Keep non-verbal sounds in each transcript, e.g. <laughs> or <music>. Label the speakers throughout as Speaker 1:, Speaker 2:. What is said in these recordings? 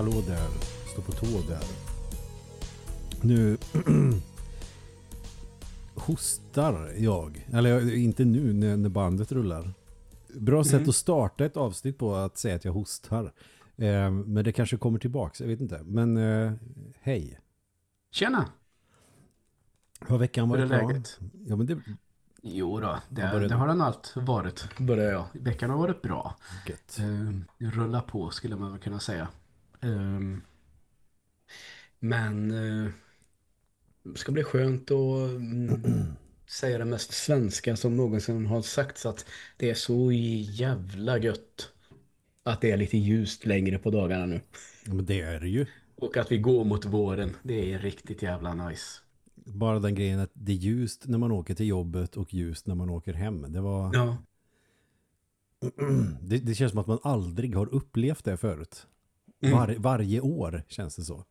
Speaker 1: Hallå där, stå på tå där. Nu <clears throat> hostar jag. Eller inte nu när, när bandet rullar. Bra sätt
Speaker 2: Mm.
Speaker 1: att starta ett avsnitt på att säga att jag hostar. Eh, men det kanske kommer tillbaks, jag vet inte. Men eh, hej.
Speaker 2: Tjena!
Speaker 1: Har veckan varit bra?
Speaker 2: läget?
Speaker 1: Ja, men det
Speaker 2: Jo då, det,
Speaker 1: börjar-
Speaker 2: det har den allt varit, börjar jag. Veckan har varit bra.
Speaker 1: gött.
Speaker 2: Uh, rulla på skulle man väl kunna säga. Ehm, men uh, det ska bli skönt att mm, <clears throat> säga det mest svenska som någonsin har sagts att det är så jävla gött att det är lite ljust längre på dagarna nu.
Speaker 1: Ja, men det är det ju.
Speaker 2: Och att vi går mot våren, det är riktigt jävla nice.
Speaker 1: Bara den grejen att det är ljust när man åker till jobbet och ljust när man åker hem. Det var...
Speaker 2: Ja, <clears throat>
Speaker 1: Det, det känns som att man aldrig har upplevt det förut.
Speaker 2: Mm.
Speaker 1: Var, varje år känns det så.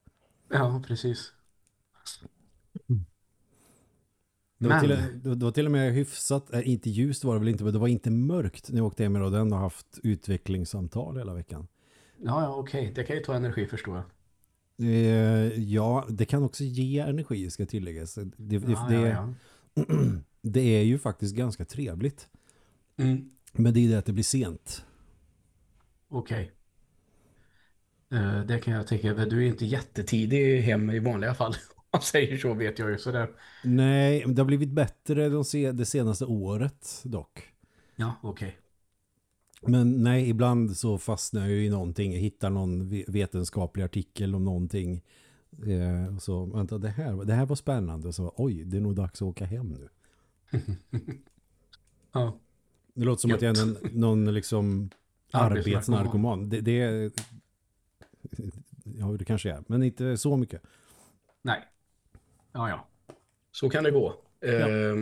Speaker 2: ja precis.
Speaker 1: Det var,
Speaker 2: Men-
Speaker 1: till, det var till och med hyfsat, äh, inte ljust var det väl inte, men det var inte mörkt när jag åkte hem idag. Den har haft utvecklingssamtal hela veckan.
Speaker 2: Ja, ja, okej. Det kan ju ta energi förstår jag.
Speaker 1: Eh, ja, det kan också ge energi ska tilläggas. Det, det,
Speaker 2: Ja,
Speaker 1: det,
Speaker 2: ja, ja. <clears throat>
Speaker 1: det är ju faktiskt ganska trevligt.
Speaker 2: Mm,
Speaker 1: Men det är det att det blir sent.
Speaker 2: okej. Eh, det kan jag tänka. men Du är inte jättetidig hem i vanliga fall. <laughs> Om man säger så vet jag ju sådär.
Speaker 1: Nej, det har blivit bättre de det senaste året dock.
Speaker 2: Ja, okej.
Speaker 1: Men nej, ibland så fastnar jag ju i någonting. Jag hittar någon ve- vetenskaplig artikel om någonting. Eh, och så, vänta, det här, det här var spännande. Så, oj, det är nog dags att åka hem nu. <laughs>
Speaker 2: Ja,
Speaker 1: Det låter som att jag är någon liksom
Speaker 2: Arbetsnarkoman.
Speaker 1: Det, det är... Ja, det kanske är. Men inte så mycket.
Speaker 2: nej. Ja, ja. Så kan det gå. Eh,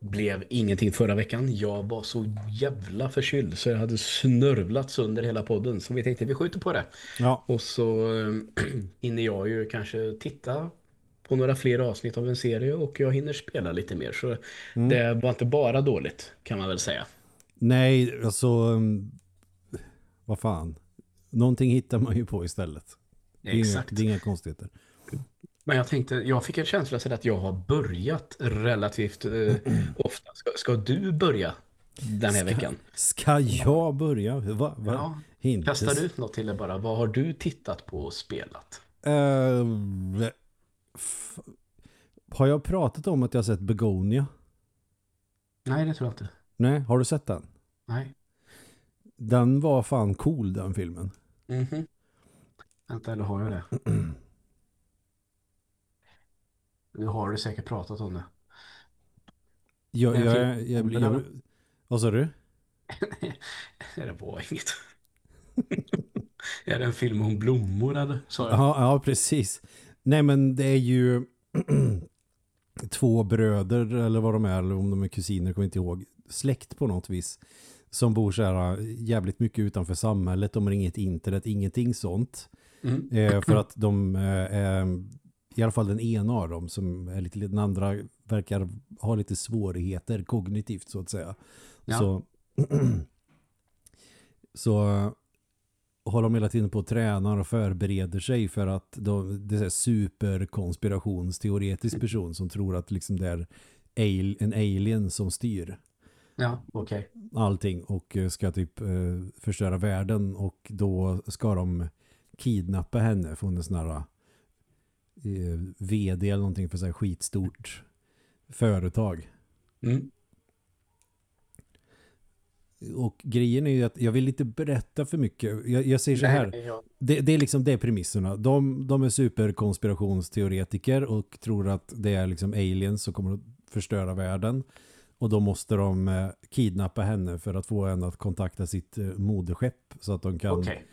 Speaker 2: blev ingenting förra veckan. Jag var så jävla förkyld så jag hade snörvlat sönder hela podden. Så vi tänkte vi skjuter på det.
Speaker 1: Ja,
Speaker 2: Och så eh, <clears throat> hinner jag ju kanske titta på några fler avsnitt av en serie och jag hinner spela lite mer. Så
Speaker 1: Mm.
Speaker 2: det var inte bara dåligt kan man väl säga.
Speaker 1: nej, alltså... um, Vad fan. Någonting hittar man ju på istället. Det är, inga,
Speaker 2: Exakt.
Speaker 1: det är inga konstigheter.
Speaker 2: Men jag tänkte, jag fick en känsla så att jag har börjat relativt eh, <clears throat> ofta. Ska, ska du börja den här veckan?
Speaker 1: Ska jag börja? Va? Va?
Speaker 2: Ja, Kastar du ut något till det bara? Vad har du tittat på och spelat?
Speaker 1: F- har jag pratat om att jag sett Begonia?
Speaker 2: Nej, det tror jag inte.
Speaker 1: Nej, har du sett den?
Speaker 2: Nej.
Speaker 1: Den var fan cool den filmen.
Speaker 2: Mhm. Vänta, eller har jag det? <clears throat> Nu har du säkert pratat om det.
Speaker 1: Jag, jag, jag, jag, jag,
Speaker 2: det
Speaker 1: vad sa du? <laughs>
Speaker 2: det var inget. <laughs> är det en film om blommor eller? Sa jag.
Speaker 1: Ja, ja, precis. Nej, men det är ju <clears throat> två bröder eller vad de är, eller om de är kusiner, kommer inte ihåg. Släkt på något vis. Som bor så här jävligt mycket utanför samhället. De har inget internet, ingenting sånt.
Speaker 2: Mm.
Speaker 1: Eh, för att de eh, är, i alla fall den ena av dem som är lite, den andra verkar ha lite svårigheter kognitivt så att säga.
Speaker 2: Ja.
Speaker 1: Så, <clears throat> så eh, håller de hela tiden på och tränar och förbereder sig för att de, det är superkonspirationsteoretisk person som tror att liksom det är en alien som styr
Speaker 2: Ja, okej.
Speaker 1: allting och eh, ska typ eh, förstöra världen och då ska de kidnappa henne från en sån här eh, vd eller någonting för så här skitstort företag.
Speaker 2: Mm.
Speaker 1: Och grejen är ju att jag vill inte berätta för mycket. Jag, jag säger så här.
Speaker 2: Nej, ja.
Speaker 1: Det, det är liksom det är premisserna. De, de är superkonspirationsteoretiker och tror att det är liksom aliens som kommer att förstöra världen. Och då måste de eh, kidnappa henne för att få henne att kontakta sitt eh, moderskepp så att de kan
Speaker 2: Okej.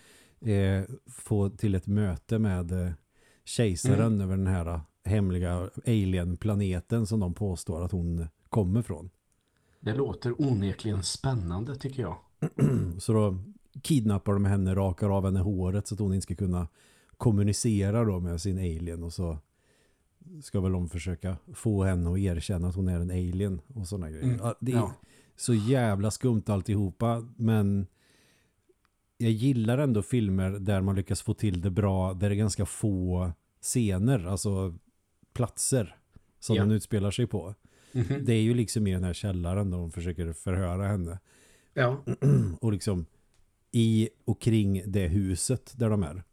Speaker 1: eh, få till ett möte med eh, kejsaren
Speaker 2: Mm.
Speaker 1: över den här eh, hemliga alien-planeten som de påstår att hon kommer från.
Speaker 2: Det låter onekligen spännande tycker jag. <clears throat>
Speaker 1: Så då kidnappar de henne, rakar av henne håret så att hon inte ska kunna kommunicera då med sin alien och så ska väl de försöka få henne att erkänna att hon är en alien och sådana grejer.
Speaker 2: Mm,
Speaker 1: det är
Speaker 2: ja.
Speaker 1: så jävla skumt alltihopa men jag gillar ändå filmer där man lyckas få till det bra, där det är ganska få scener, alltså platser som
Speaker 2: Ja.
Speaker 1: den utspelar sig på.
Speaker 2: Mhm.
Speaker 1: Det är ju liksom i den här källaren där de försöker förhöra henne.
Speaker 2: Ja, <clears throat>
Speaker 1: Och liksom i och kring det huset där de är.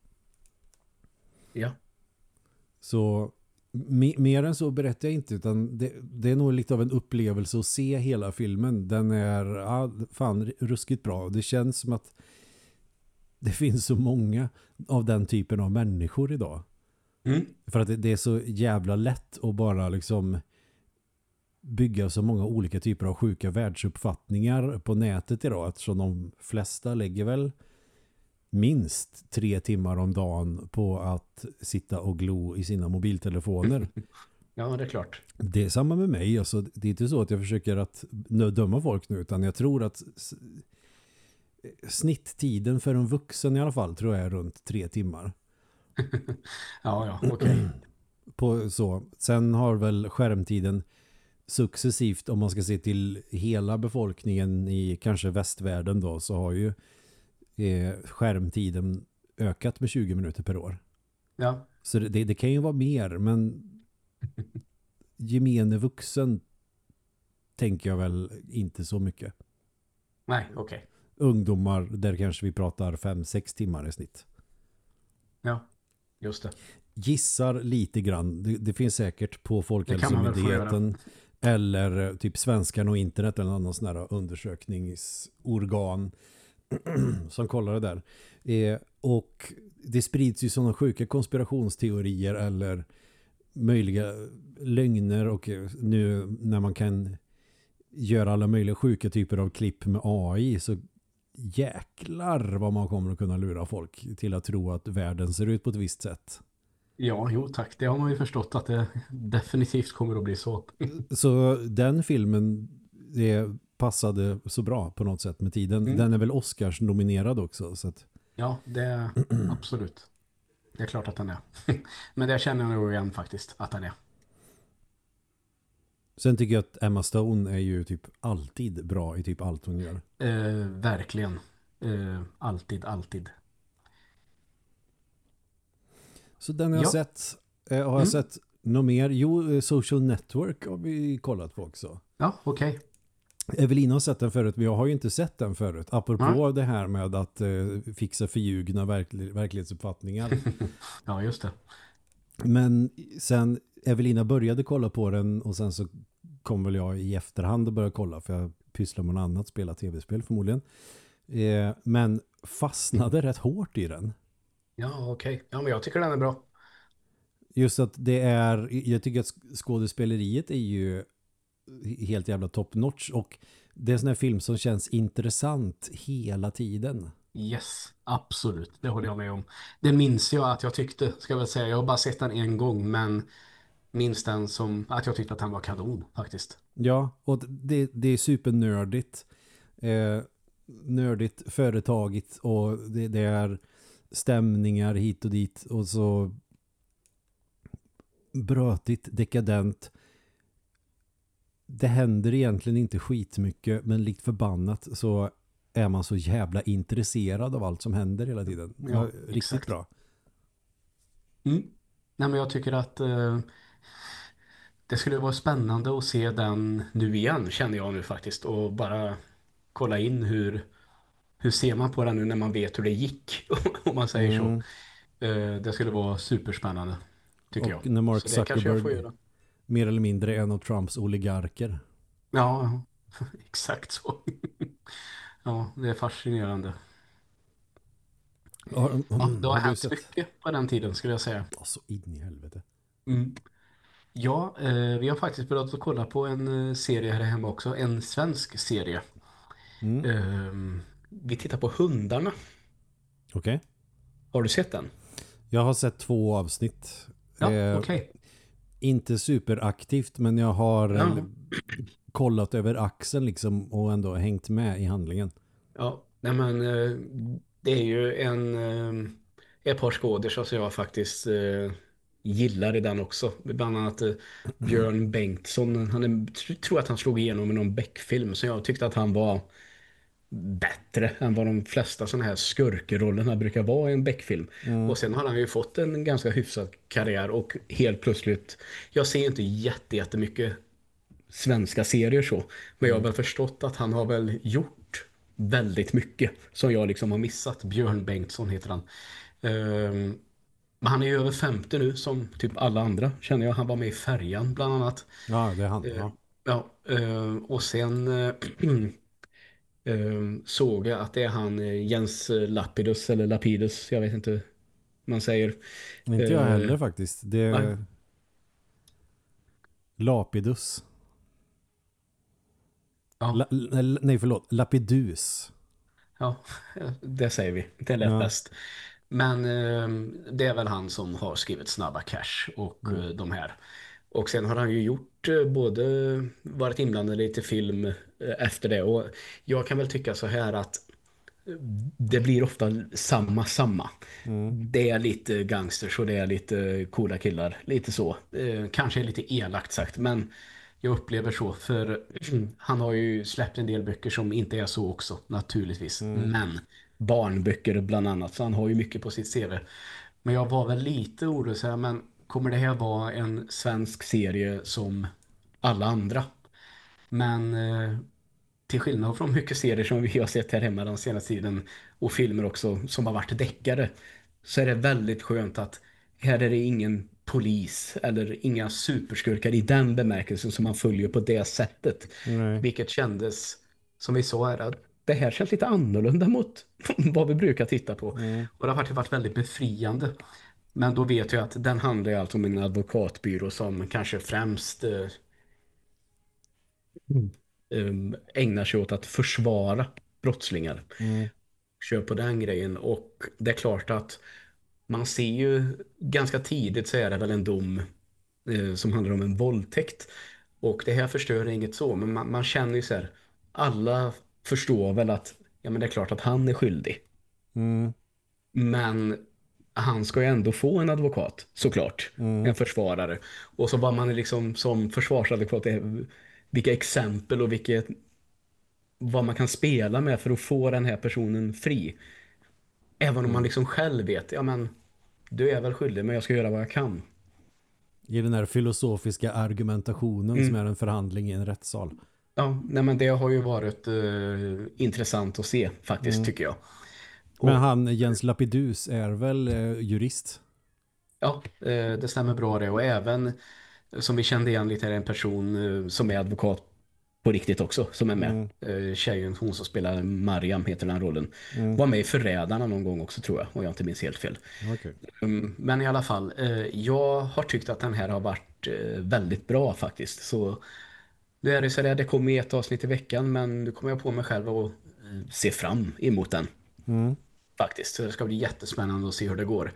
Speaker 2: ja.
Speaker 1: Så mer än så berättar jag inte utan det, det är nog lite av en upplevelse att se hela filmen. Den är ja, fan ruskigt bra. Det känns som att det finns så många av den typen av människor idag.
Speaker 2: Mm.
Speaker 1: För att det, det är så jävla lätt att bara liksom bygga så många olika typer av sjuka världsuppfattningar på nätet idag. Eftersom de flesta lägger väl minst tre timmar om dagen på att sitta och glo i sina mobiltelefoner. <laughs>
Speaker 2: Ja, det är klart.
Speaker 1: Det är samma med mig. Alltså, det är inte så att jag försöker att döma folk nu utan jag tror att snitttiden för en vuxen i alla fall tror jag är runt tre timmar. <laughs>
Speaker 2: Ja, ja, okej. <clears throat>
Speaker 1: på så. Sen har väl skärmtiden successivt, om man ska se till hela befolkningen i kanske västvärlden då, så har ju eh, skärmtiden ökat med 20 minuter per år.
Speaker 2: Ja,
Speaker 1: Så det, det, kan ju vara mer, men <laughs> gemene vuxen tänker jag väl inte så mycket.
Speaker 2: nej, okej.
Speaker 1: Ungdomar, där kanske vi pratar 5-6 timmar i snitt.
Speaker 2: Ja, just det.
Speaker 1: gissar lite grann. Det, det finns säkert på Folkhälsomyndigheten eller eh, typ Svenskan och internet eller någon sån här undersökningsorgan <clears throat> som kollar det där. Eh, och det sprids ju sådana sjuka konspirationsteorier eller möjliga lögner och eh, nu när man kan göra alla möjliga sjuka typer av klipp med AI så jäklar vad man kommer att kunna lura folk till att tro att världen ser ut på ett visst sätt.
Speaker 2: Ja, jo tack. Det har man ju förstått att det definitivt kommer att bli så.
Speaker 1: Så den filmen det passade så bra på något sätt med tiden.
Speaker 2: Mm.
Speaker 1: Den är väl Oscars nominerad också. Så att,
Speaker 2: Ja, det är <clears throat> absolut. Det är klart att den är. <laughs> Men det känner jag nog igen faktiskt att den är.
Speaker 1: sen tycker jag att Emma Stone är ju typ alltid bra i typ allt hon gör.
Speaker 2: Eh, verkligen. Eh, alltid, alltid.
Speaker 1: Så den har jag
Speaker 2: Ja.
Speaker 1: sett. Eh, har jag
Speaker 2: Mm.
Speaker 1: sett något mer? Jo, eh, Social Network har vi kollat på också.
Speaker 2: Ja, okej.
Speaker 1: Evelina har sett den förut, men jag har ju inte sett den förut. Apropå det här med att eh, fixa förljugna verkl- verklighetsuppfattningar. <laughs>
Speaker 2: Ja, just det.
Speaker 1: Men sen Evelina började kolla på den och sen så kom väl jag i efterhand och började kolla för jag pysslar med något annat, spela tv-spel förmodligen. Eh, men fastnade rätt hårt i den.
Speaker 2: Ja, okej. Ja, men jag tycker den är bra.
Speaker 1: Just att det är, jag tycker att skådespeleriet är ju helt jävla top notch och det är en sån här film som känns intressant hela tiden.
Speaker 2: Yes, absolut. Det håller jag med om. Det minns jag att jag tyckte, ska jag väl säga. Jag har bara sett den en gång, men minns den som att jag tyckte att den var kanon faktiskt.
Speaker 1: Ja, och det, det är supernördigt. Eh, nördigt företaget och det, det är stämningar hit och dit och så brötigt, dekadent. Det händer egentligen inte skitmycket men likt förbannat så är man så jävla intresserad av allt som händer hela tiden.
Speaker 2: Ja,
Speaker 1: Ja, riktigt
Speaker 2: exakt.
Speaker 1: bra.
Speaker 2: Mm. Nej, men jag tycker att eh, det skulle vara spännande att se den nu igen, känner jag nu faktiskt. Och bara kolla in hur, hur ser man på den nu när man vet hur det gick, <laughs> om man säger
Speaker 1: Mm.
Speaker 2: så. Eh, det skulle vara superspännande, tycker
Speaker 1: Och
Speaker 2: jag.
Speaker 1: när Mark
Speaker 2: så det kanske jag får
Speaker 1: Zuckerberg
Speaker 2: göra.
Speaker 1: Mer eller mindre en av Trumps oligarker.
Speaker 2: Ja, <laughs> exakt så. <laughs> ja, det är fascinerande.
Speaker 1: Ja,
Speaker 2: det har hänt mycket på den tiden, skulle jag säga.
Speaker 1: Alltså in i helvete.
Speaker 2: Mm. Ja, eh, vi har faktiskt börjat att kolla på en eh, serie här hemma också. En svensk serie.
Speaker 1: Mm.
Speaker 2: Ehm, vi tittar på Hundarna.
Speaker 1: Okej.
Speaker 2: Har du sett den?
Speaker 1: Jag har sett två avsnitt.
Speaker 2: Ja,
Speaker 1: Eh,
Speaker 2: okej.
Speaker 1: Inte superaktivt men jag har
Speaker 2: Ja.
Speaker 1: kollat över axeln liksom och ändå hängt med i handlingen.
Speaker 2: Ja, nej men eh, det är ju en eh, ett par skådespelare som jag faktiskt eh, gillar i den också. Bland annat Björn Bengtsson. Han är, tr- tror att han slog igenom i någon Beck-film så jag tyckte att han var bättre än vad de flesta sådana här skurkerollerna brukar vara i en Beck-film.
Speaker 1: Mm.
Speaker 2: Och sen har han ju fått en ganska hyfsad karriär och helt plötsligt, jag ser inte jätte, jättemycket svenska serier så, men jag har väl förstått att han har väl gjort väldigt mycket som jag liksom har missat. Björn Bengtsson heter han. Ehm, men han är ju över 50 nu som typ alla andra känner jag. Han var med i Färjan bland annat.
Speaker 1: Ja, det är han.
Speaker 2: Eh,
Speaker 1: Ja.
Speaker 2: Ja, eh, och sen eh, <clears throat> såg jag att det är han eh, Jens Lapidus eller Lapidus, jag vet inte hur man säger.
Speaker 1: Inte jag
Speaker 2: eh,
Speaker 1: heller faktiskt. Det är
Speaker 2: nej.
Speaker 1: Lapidus.
Speaker 2: Ja.
Speaker 1: La, nej, förlåt. Lapidus.
Speaker 2: Ja, <laughs> det säger vi. Det lät
Speaker 1: Ja.
Speaker 2: bäst. Men eh, det är väl han som har skrivit Snabba Cash och
Speaker 1: Mm.
Speaker 2: eh, de här. Och sen har han ju gjort eh, både varit inblandad i lite film eh, efter det. Och jag kan väl tycka så här att eh, det blir ofta samma samma.
Speaker 1: Mm.
Speaker 2: Det är lite gangsters och det är lite coola killar. Lite så. Eh, kanske lite elakt sagt men jag upplever så för han har ju släppt en del böcker som inte är så också naturligtvis. Men barnböcker bland annat så han har ju mycket på sitt CV. Men jag var väl lite orolig så här, men kommer det här vara en svensk serie som alla andra? Men eh, till skillnad från mycket serier som vi har sett här hemma den senaste tiden och filmer också som har varit deckare så är det väldigt skönt att här är det ingen polis eller inga superskurkar i den bemärkelsen som man följer på det sättet.
Speaker 1: Nej.
Speaker 2: Vilket kändes, som vi sa här, att det här känns lite annorlunda mot <laughs> vad vi brukar titta på.
Speaker 1: Mm.
Speaker 2: Och det har varit väldigt befriande. Men då vet jag att den handlar ju alltså om en advokatbyrå som kanske främst eh, um, ägnar sig åt att försvara brottslingar.
Speaker 1: Mm.
Speaker 2: Kör på den grejen. Och det är klart att man ser ju ganska tidigt så är det väl en dom eh, som handlar om en våldtäkt. Och det här förstör inget så, men man, man känner ju så här, alla förstår väl att ja, men det är klart att han är skyldig.
Speaker 1: Mm.
Speaker 2: Men han ska ju ändå få en advokat, såklart.
Speaker 1: Mm.
Speaker 2: En försvarare. Och så vad man liksom som försvarsadvokat vilka exempel och vilket vad man kan spela med för att få den här personen fri. Även om man liksom själv vet, ja men du är väl skyldig men jag ska göra vad jag kan.
Speaker 1: I den här filosofiska argumentationen
Speaker 2: Mm.
Speaker 1: som är en förhandling i en rättssal.
Speaker 2: Ja, nej men det har ju varit eh, intressant att se faktiskt tycker jag. Och-
Speaker 1: Men han, Jens Lapidus, är väl eh, jurist?
Speaker 2: Ja, eh, det stämmer bra det. Och även som vi kände igen lite är en person eh, som är advokat på riktigt också som är med. Mm. Tjejen, hon som spelar Mariam heter den rollen. Var med i Förrädarna någon gång också tror jag, om jag inte minns helt fel.
Speaker 1: Okej.
Speaker 2: Mm, Men i alla fall, eh, jag har tyckt att den här har varit eh, väldigt bra faktiskt. Så nu är det så där, det kommer ett avsnitt i veckan men nu kommer jag på mig själv eh, se fram emot den
Speaker 1: Mm.
Speaker 2: Faktiskt. Så det ska bli jättespännande att se hur det går.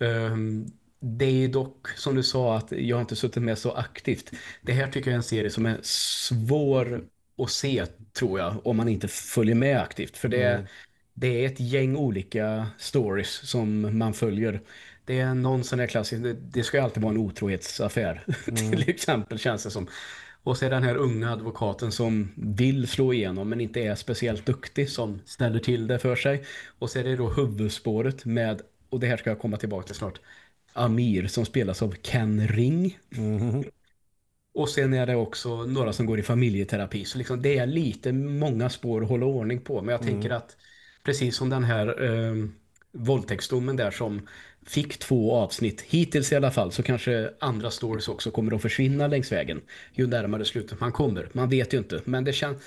Speaker 2: Ehm, det är dock, som du sa, att jag inte suttit med så aktivt. Det här tycker jag är en serie som är svår att se, tror jag, om man inte följer med aktivt. För det, är- det är ett gäng olika stories som man följer. Det är någon sån här klassisk, det, det ska alltid vara en otrohetsaffär, <laughs> till exempel känns det som. Och så är den här unga advokaten som vill slå igenom men inte är speciellt duktig som ställer till det för sig. Och så är det då huvudspåret med, och det här ska jag komma tillbaka till snart, Amir som spelas av Ken Ring.
Speaker 1: Mhm.
Speaker 2: Och sen är det också några som går i familjeterapi. Så liksom det är lite många spår att hålla ordning på. Men jag tänker att precis som den här eh, våldtäktsdomen där som fick två avsnitt, hittills i alla fall, så kanske andra stories också kommer att försvinna längs vägen. Ju närmare slutet man kommer. Man vet ju inte. Men det, kän-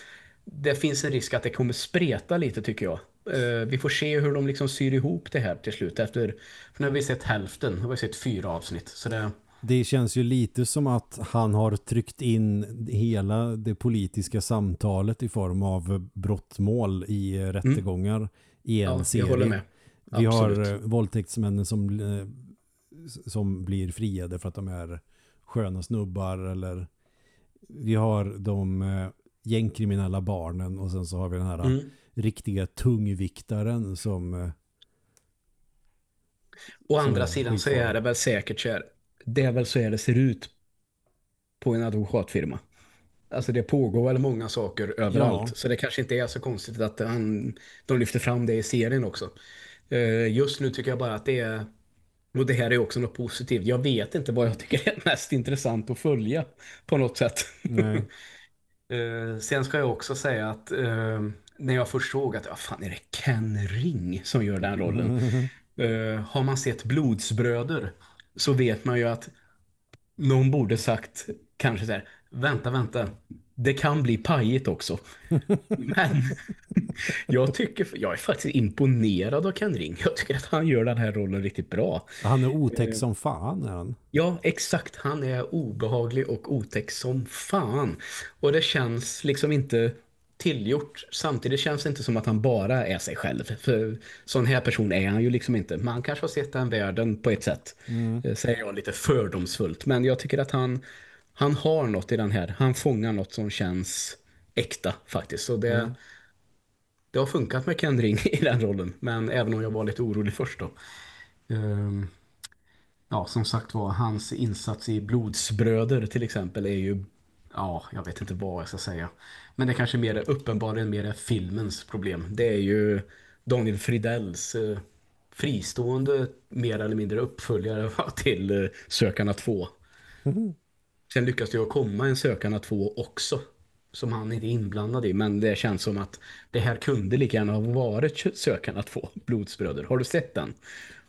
Speaker 2: det finns en risk att det kommer spreta lite tycker jag. Eh, vi får se hur de liksom syr ihop det här till slut. Efter, för nu har vi sett hälften, nu har vi sett fyra avsnitt. Så det...
Speaker 1: Det känns ju lite som att han har tryckt in hela det politiska samtalet i form av brottmål i eh, rättegångar i en
Speaker 2: Ja, jag
Speaker 1: serie.
Speaker 2: håller med.
Speaker 1: Vi
Speaker 2: Absolut.
Speaker 1: har eh, våldtäktsmännen som, eh, som blir friade för att de är sköna snubbar eller vi har de eh, gängkriminella barnen och sen så har vi den här
Speaker 2: Mm.
Speaker 1: riktiga tungviktaren som
Speaker 2: Å andra sidan så är det väl säkert så här. Det är väl så här det ser ut på en advokatfirma. Alltså det pågår väl många saker överallt.
Speaker 1: Ja.
Speaker 2: Så det kanske inte är så konstigt att han, de lyfter fram det i serien också. Eh, Just nu tycker jag bara att det är... Och det här är också något positivt. Jag vet inte vad jag tycker är mest intressant att följa på något sätt. <laughs> Eh, sen ska jag också säga att eh, när jag först såg att, vad fan är det Ken Ring som gör den rollen? <laughs> Eh, har man sett Blodsbröder så vet man ju att någon borde sagt kanske så här, vänta, vänta, det kan bli pajigt också. Men jag tycker, jag är faktiskt imponerad av Ken Ring. Jag tycker att han gör den här rollen riktigt bra.
Speaker 1: Han är otäck som fan är han.
Speaker 2: Ja, exakt. Han är obehaglig och otäck som fan. Och det känns liksom inte tillgjort. Samtidigt känns det inte som att han bara är sig själv. För sån här person är han ju liksom inte. Man kanske har sett den världen på ett sätt. Eh, Säger jag lite fördomsfullt. Men jag tycker att han, han har något i den här. Han fångar något som känns äkta faktiskt. Så det, det har funkat med Ken Ring <laughs> i den rollen. Men även om jag var lite orolig först då. Ehm, Ja, som sagt var, hans insats i Blodsbröder till exempel är ju, ja, jag vet inte vad jag ska säga. Men det kanske mer är uppenbarligen mer är filmens problem. Det är ju Daniel Fridells eh, fristående, mer eller mindre uppföljare <laughs> till eh, Sökarna 2. Sen lyckas det komma en Sökarna 2 också. Som han inte är inblandad i. Men det känns som att det här kunde lika gärna ha varit Sökarna 2, Blodsbröder. Har du sett den?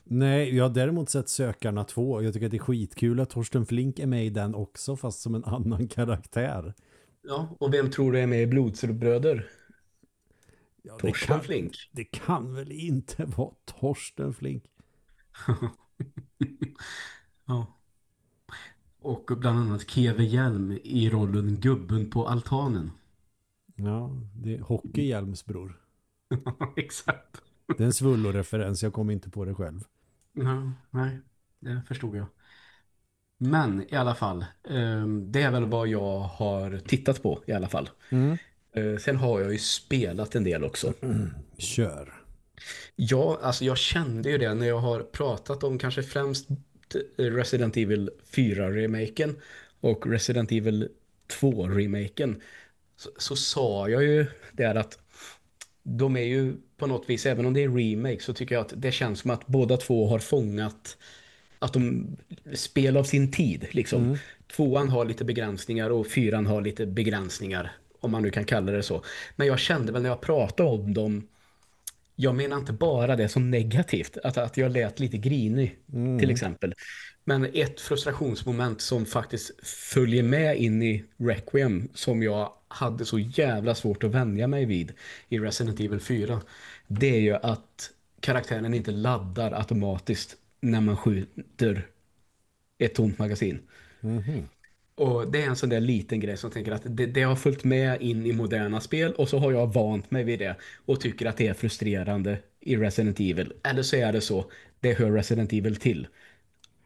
Speaker 1: Nej, jag har däremot sett Sökarna 2. Jag tycker att det är skitkul att Torsten Flink är med i den också fast som en annan <laughs> karaktär.
Speaker 2: Ja, och vem tror du är med i Blodsbröder?
Speaker 1: Ja,
Speaker 2: Torsten
Speaker 1: kan,
Speaker 2: Flink.
Speaker 1: det kan väl inte <laughs> vara Torsten Flink? <laughs>
Speaker 2: Ja. Och bland annat Keve Hjelm i rollen Gubben på altanen.
Speaker 1: Ja, det är Hockeyhjälms bror. <laughs>
Speaker 2: Exakt.
Speaker 1: Det är en svullo-referens, jag kom inte på det själv.
Speaker 2: Ja, nej, det förstod jag. Men i alla fall, eh, det är väl vad jag har tittat på i alla fall. Eh, sen har jag ju spelat en del också.
Speaker 1: Kör.
Speaker 2: Ja, alltså jag kände ju det när jag har pratat om kanske främst Resident Evil 4-remaken och Resident Evil 2-remaken. Så, så sa jag ju där att de är ju på något vis, även om det är remake så tycker jag att det känns som att båda två har fångat att de spel av sin tid liksom. Tvåan har lite begränsningar och fyran har lite begränsningar om man nu kan kalla det så. Men jag kände väl när jag pratade om dem jag menar inte bara det som negativt, att, att jag lät lite grinig till exempel. Men ett frustrationsmoment som faktiskt följer med in i Requiem som jag hade så jävla svårt att vänja mig vid i Resident Evil 4. Det är ju att karaktären inte laddar automatiskt när man skjuter ett tomt magasin. Och det är en sån där liten grej som tänker att det, det har följt med in i moderna spel och så har jag vant mig vid det och tycker att det är frustrerande i Resident Evil. Eller så är det så, det hör Resident Evil till.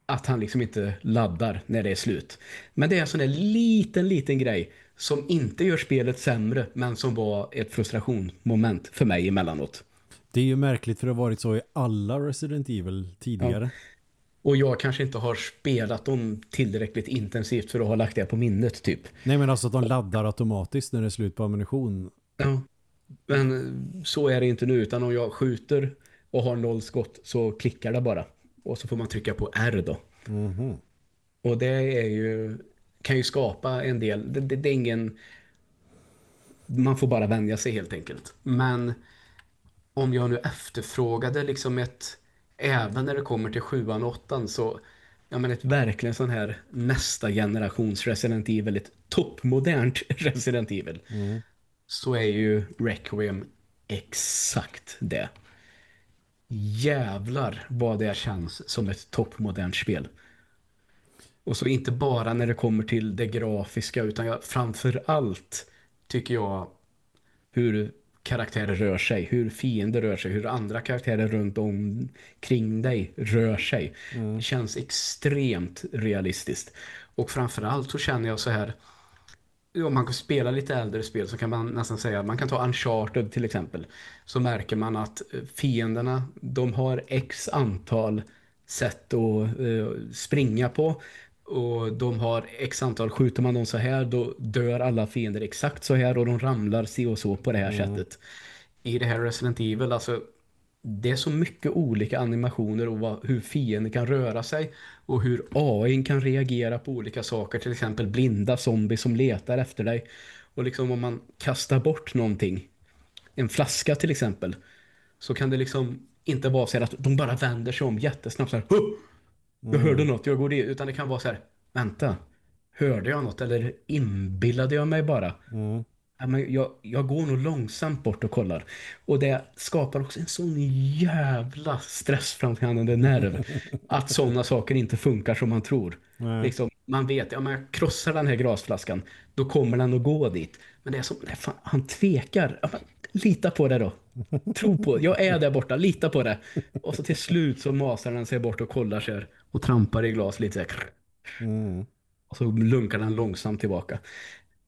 Speaker 2: Att han liksom inte laddar när det är slut. Men det är en sån där liten, liten grej som inte gör spelet sämre men som var ett frustrationsmoment för mig emellanåt.
Speaker 1: Det är ju märkligt för det har varit så i alla Resident Evil tidigare.
Speaker 2: Och jag kanske inte har spelat dem tillräckligt intensivt för att ha lagt det på minnet typ.
Speaker 1: Nej men alltså att de laddar automatiskt när det är slut på ammunition.
Speaker 2: Ja. Men eh, så är det inte nu utan om jag skjuter och har noll skott så klickar det bara. Och så får man trycka på R då. Och det är ju kan ju skapa en del det, det, det är ingen man får bara vänja sig helt enkelt. Men om jag nu efterfrågade liksom ett även när det kommer till sjuan och åttan så ja men ett verkligen sån här nästa generations Resident Evil, ett toppmodernt <laughs> Resident Evil. Så är ju Requiem exakt det. Jävlar vad det känns som ett toppmodernt spel. Och så inte bara när det kommer till det grafiska utan framför allt tycker jag hur karaktärer rör sig, hur fiender rör sig, hur andra karaktärer runt omkring dig rör sig. Det känns extremt realistiskt. Och framförallt så känner jag så här om man kan spela lite äldre spel så kan man nästan säga, man kan ta Uncharted till exempel. Så märker man att fienderna, de har x antal sätt att eh, springa på. Och de har x antal, skjuter man dem så här då dör alla fiender exakt så här och de ramlar se och så på det här mm. sättet. I det här Resident Evil, alltså det är så mycket olika animationer och vad, hur fienden kan röra sig och hur AI kan reagera på olika saker, till exempel blinda zombies som letar efter dig. Och liksom om man kastar bort någonting, en flaska till exempel, så kan det liksom inte vara så att de bara vänder sig om jättesnabbt så här! Jag mm. hörde något, jag går dit, utan det kan vara så här, vänta, hörde jag något eller inbillade jag mig bara? Mm jag, jag går nog långsamt bort och kollar. Och det skapar också en sån jävla stressframkallande nerv <laughs> att sådana saker inte funkar som man tror. Liksom, man vet, om jag krossar den här glasflaskan, då kommer den att gå dit. Men det är som, nej, fan, han tvekar. Ja, men, lita på det då. Tro på, jag är där borta, lita på det. Och så till slut så masar den sig bort och kollar sig och trampar i glas lite så här. Mm. Och så lunkar den långsamt tillbaka.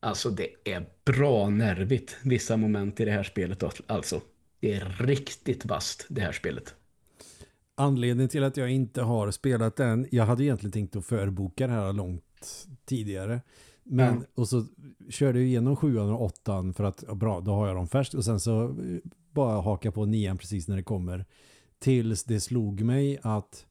Speaker 2: Alltså det är bra nervigt vissa moment i det här spelet. Alltså det är riktigt vast det här spelet.
Speaker 1: Anledningen till att jag inte har spelat den, jag hade egentligen tänkt att förboka det här långt tidigare. Men, mm. och så körde jag igenom 7 och 8 för att, ja, bra, då har jag dem färst. Och sen så bara haka på 9 precis när det kommer. Tills det slog mig att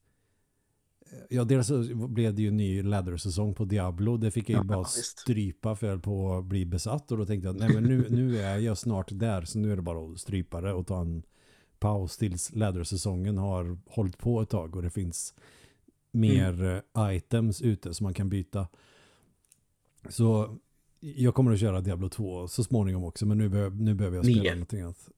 Speaker 1: Ja, dels så blev det ju en ny ladder-säsong på Diablo. Det fick jag ju ja, bara strypa för på att bli besatt. Och då tänkte jag, nej men nu, nu är jag snart där. Så nu är det bara att strypa det och ta en paus tills ladder-säsongen har hållit på ett tag. Och det finns mer mm. Eh, items ute som man kan byta. Så jag kommer att köra Diablo 2 så småningom också. Men nu, be nu behöver jag spela Nio. någonting annat.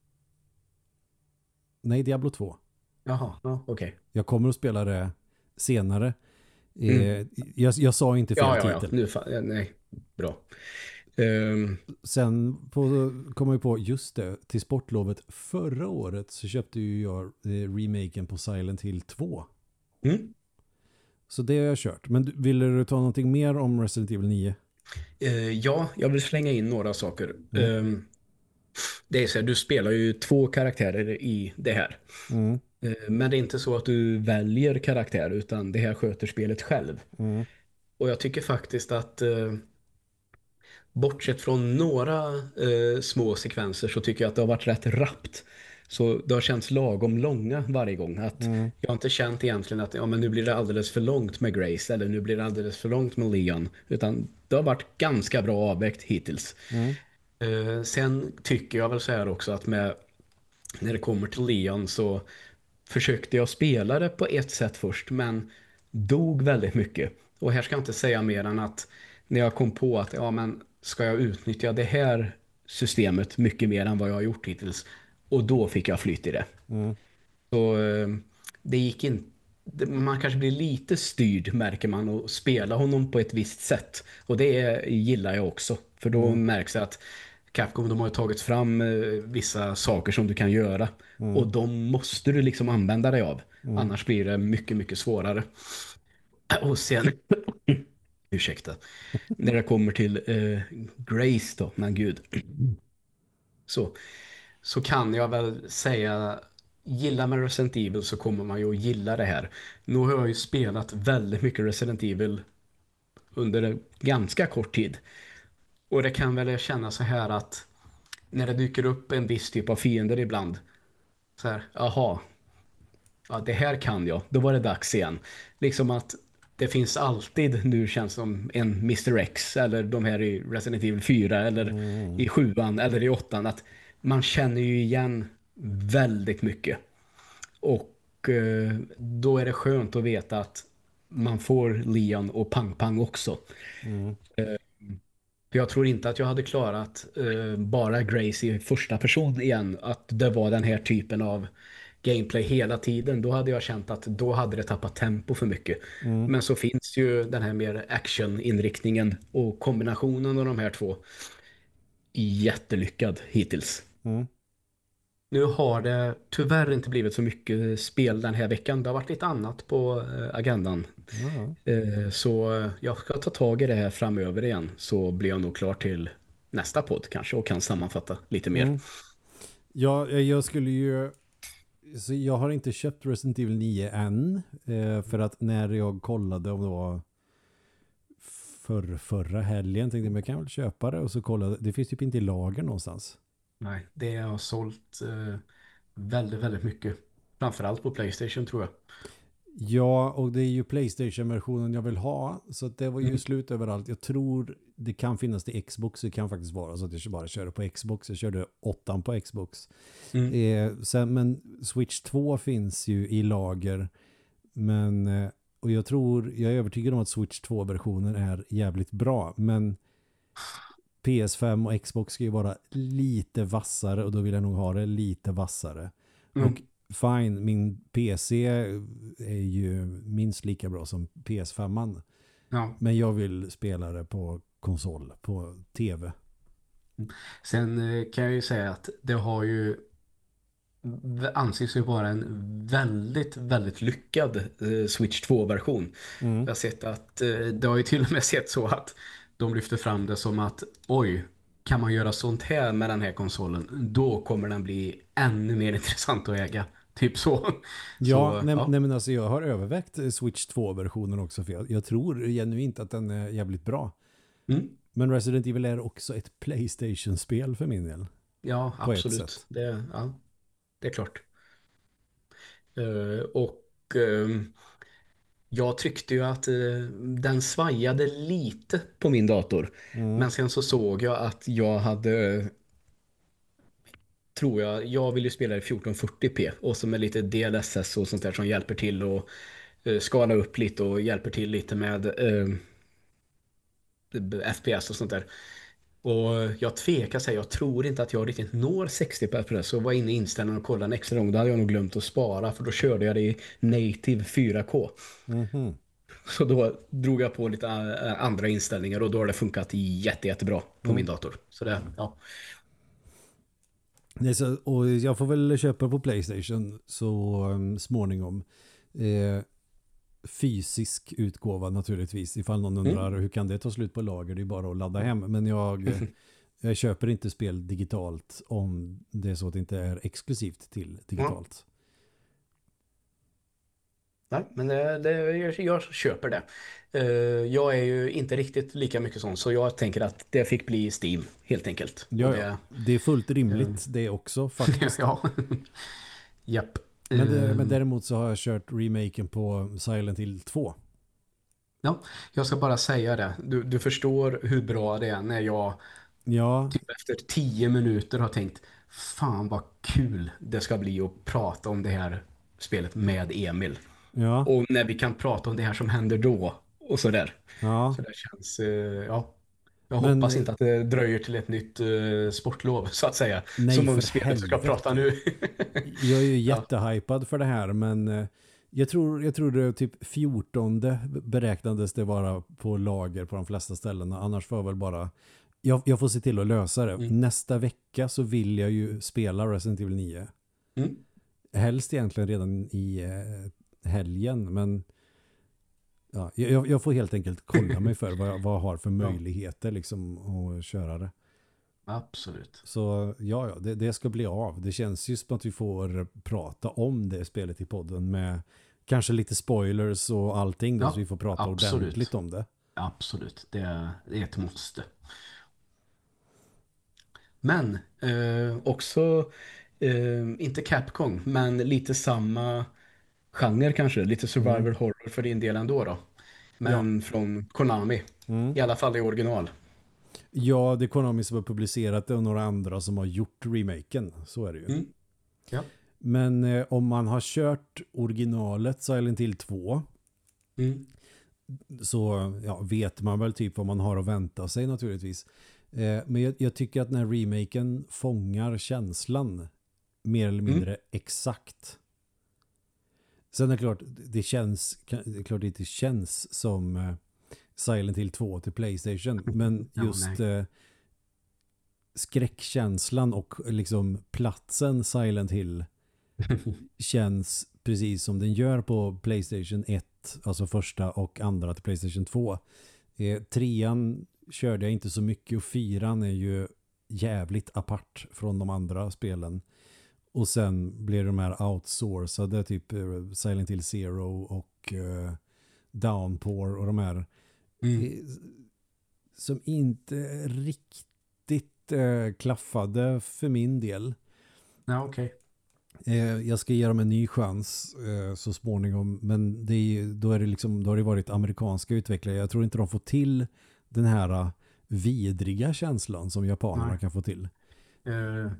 Speaker 1: Nej, Diablo 2.
Speaker 2: Jaha, ja, okej. Okay.
Speaker 1: Jag kommer att spela det senare. Mm. Eh, jag, jag, sa inte fel ja, ja, titel.
Speaker 2: Nu ja, nej, bra. Um.
Speaker 1: Sen på, kom jag på, just det, till sportlovet förra året så köpte ju jag eh, remaken på Silent Hill 2. Mm. Så det har jag kört. Men ville du ta någonting mer om Resident Evil 9?
Speaker 2: Uh, eh, ja, jag vill slänga in några saker. Mm. Um, det är så här, du spelar ju två karaktärer i det här. Mm. Eh, men det är inte så att du väljer karaktär utan det här sköter spelet själv. Mm. Och jag tycker faktiskt att eh, bortsett från några eh, små sekvenser så tycker jag att det har varit rätt rappt. Så det har känts lagom långa varje gång. Att mm. Jag har inte känt egentligen att ja, men nu blir det alldeles för långt med Grace eller nu blir det alldeles för långt med Leon. Utan det har varit ganska bra avvägt hittills. Mm. Eh, sen tycker jag väl så här också att med när det kommer till Leon så försökte jag spela det på ett sätt först men dog väldigt mycket. Och här ska jag inte säga mer än att när jag kom på att ja men ska jag utnyttja det här systemet mycket mer än vad jag har gjort hittills. Och då fick jag flyt i det. Mm. Så eh, det gick inte man kanske blir lite styrd märker man och spela honom på ett visst sätt. Och det gillar jag också. För då mm. märks det att Capcom de har tagit fram eh, vissa saker som du kan göra. Mm. Och de måste du liksom använda dig av. Mm. Annars blir det mycket, mycket svårare. <clears throat> Och sen... <clears throat> ursäkta. När det kommer till eh, Grace då, men gud. <clears throat> Så, så kan jag väl säga gillar man Resident Evil så kommer man ju att gilla det här. Nu har jag ju spelat väldigt mycket Resident Evil under ganska kort tid. Och det kan väl känna så här att när det dyker upp en viss typ av fiender ibland så här, aha ja, det här kan jag, då var det dags igen. Liksom att det finns alltid nu känns som en Mr. X eller de här i Resident Evil 4 eller mm. i 7 eller i 8 att man känner ju igen väldigt mycket. Och eh, då är det skönt att veta att man får Leon och Pang Pang också. Mm. Eh, för jag tror inte att jag hade klarat uh, bara Grace i första person igen. Att det var den här typen av gameplay hela tiden. Då hade jag känt att då hade det tappat tempo för mycket. Mm. Men så finns ju den här mer action-inriktningen och kombinationen av de här två jättelyckad hittills. Mm. Nu har det tyvärr inte blivit så mycket spel den här veckan. Det har varit lite annat på eh, agendan. Mm. Så jag ska ta tag i det här framöver igen. Så blir jag nog klar till nästa podd kanske och kan sammanfatta lite mer. Mm.
Speaker 1: Ja, jag skulle ju... Så jag har inte köpt Resident Evil 9 än. För att när jag kollade om det var för förra helgen tänkte jag, men jag kan väl köpa det och så kolla. Det finns typ inte i lager någonstans.
Speaker 2: Nej, det har sålt eh, väldigt, väldigt mycket. Framförallt på Playstation tror jag.
Speaker 1: Ja, och det är ju Playstation-versionen jag vill ha. Så det var ju
Speaker 2: Mm.
Speaker 1: slut överallt. Jag tror det kan finnas till Xbox. Det kan faktiskt vara så att jag bara kör på Xbox. Jag körde åttan på Xbox.
Speaker 2: Mm.
Speaker 1: Eh, sen, men Switch 2 finns ju i lager. Men, eh, och jag tror, jag är övertygad om att Switch 2-versionen är jävligt bra. Men PS5 och Xbox ska ju vara lite vassare och då vill jag nog ha det lite vassare.
Speaker 2: Mm.
Speaker 1: Och fine, min PC är ju minst lika bra som PS5.
Speaker 2: Ja.
Speaker 1: Men jag vill spela det på konsol, på tv.
Speaker 2: Sen eh, kan jag ju säga att det har ju anses ju vara en väldigt, väldigt lyckad eh, Switch 2-version.
Speaker 1: Mm.
Speaker 2: Jag har sett att eh, det har ju till och med sett så att de lyfter fram det som att oj, kan man göra sånt här med den här konsolen, då kommer den bli ännu mer <laughs> intressant att äga. Typ så.
Speaker 1: Ja,
Speaker 2: Så,
Speaker 1: nej,
Speaker 2: ja.
Speaker 1: nej men alltså jag har övervägt eh, Switch 2-versionen också för jag, jag tror genuint att den är jävligt bra.
Speaker 2: Mm.
Speaker 1: Men Resident Evil är också ett Playstation-spel för min del.
Speaker 2: Ja, absolut. Det, ja, det är klart. Eh, och ehm, jag tyckte ju att eh, den svajade lite på min dator.
Speaker 1: Mm.
Speaker 2: Men sen så såg jag att jag hade tror jag, jag vill ju spela i 1440p och så med lite DLSS och sånt där som hjälper till och eh, skala upp lite och hjälper till lite med eh, FPS och sånt där. Och jag tvekar säga, jag tror inte att jag riktigt når 60 på FPS. Så var inne i inställningen och kollade en extra gång. Då hade jag nog glömt att spara för då körde jag det i native 4K.
Speaker 1: Mhm.
Speaker 2: Så då drog jag på lite äh, andra inställningar och då har det funkat jätte, jättebra på min dator. Så det, ja.
Speaker 1: Nej, så, och jag får väl köpa på Playstation så um, småningom. Eh, fysisk utgåva naturligtvis. Ifall någon undrar hur kan det ta slut på lager? Det är bara att ladda hem. Men jag, <laughs> jag köper inte spel digitalt om det är så att det inte är exklusivt till digitalt.
Speaker 2: Nej, men det, det, jag, jag köper det. Eh, jag är ju inte riktigt lika mycket sån så jag tänker att det fick bli Steam helt enkelt.
Speaker 1: Ja,
Speaker 2: det.
Speaker 1: Det är fullt rimligt det också <laughs> faktiskt.
Speaker 2: ja. Japp.
Speaker 1: Men, det,
Speaker 2: Eh,
Speaker 1: men däremot så har jag kört remaken på Silent Hill 2.
Speaker 2: ja, jag ska bara säga det. Du, du förstår hur bra det är när jag
Speaker 1: Ja,
Speaker 2: typ efter tio minuter har tänkt fan vad kul det ska bli att prata om det här spelet med Emil.
Speaker 1: ja,
Speaker 2: Och när vi kan prata om det här som händer då och sådär.
Speaker 1: ja.
Speaker 2: Så det känns, eh, ja. Jag
Speaker 1: Men-
Speaker 2: hoppas inte att det dröjer till ett nytt eh, sportlov så att säga.
Speaker 1: Nej,
Speaker 2: som spelet ska prata nu. <laughs>
Speaker 1: Jag är ju jättehypad för det här men eh, jag tror, jag tror det är typ 14 beräknades det vara på lager på de flesta ställena. Annars får jag väl bara jag, jag får se till att lösa det.
Speaker 2: Mm.
Speaker 1: Nästa vecka så vill jag ju spela Resident Evil 9.
Speaker 2: Mm.
Speaker 1: Helst egentligen redan i eh, helgen men ja, jag, jag får helt enkelt kolla mig för <laughs> vad jag, vad jag har för möjligheter liksom att köra det.
Speaker 2: Absolut.
Speaker 1: Så ja, ja det, det ska bli av. Det känns ju som att vi får prata om det spelet i podden med kanske lite spoilers och allting. Då,
Speaker 2: Ja,
Speaker 1: så vi får prata
Speaker 2: absolut.
Speaker 1: ordentligt om det.
Speaker 2: Absolut. Det det är ett måste. Men eh, också, eh, inte Capcom, men lite samma genre kanske. Lite survival
Speaker 1: Mm.
Speaker 2: horror för din del ändå då. Men från Konami. I alla fall i original.
Speaker 1: Ja, det är Konami som har publicerat det och några andra som har gjort remaken. Så är det ju.
Speaker 2: Mm. Ja.
Speaker 1: Men eh, om man har kört originalet Silent Hill 2
Speaker 2: Mm.
Speaker 1: så ja, vet man väl typ vad man har att vänta sig naturligtvis. Eh, men jag, jag tycker att den här remaken fångar känslan mer eller mindre exakt. Sen är det klart, det känns, det är klart det inte känns som eh, Silent Hill 2 till Playstation, men just eh, skräckkänslan och liksom platsen Silent Hill <laughs> känns precis som den gör på Playstation 1, alltså första och andra till Playstation 2. Eh, trean körde jag inte så mycket och fyran är ju jävligt apart från de andra spelen. Och sen blir de här outsourcade typ eh, Silent Hill Zero och eh, Downpour och de här.
Speaker 2: Mm.
Speaker 1: Eh, som inte riktigt eh, klaffade för min del.
Speaker 2: Ja, okej.
Speaker 1: Eh, jag ska ge dem en ny chans eh, så småningom. Men det är, då, är det liksom, då har det varit amerikanska utvecklare. Jag tror inte de får till den här vidriga känslan som japanerna
Speaker 2: Nej.
Speaker 1: kan få till.
Speaker 2: Eh,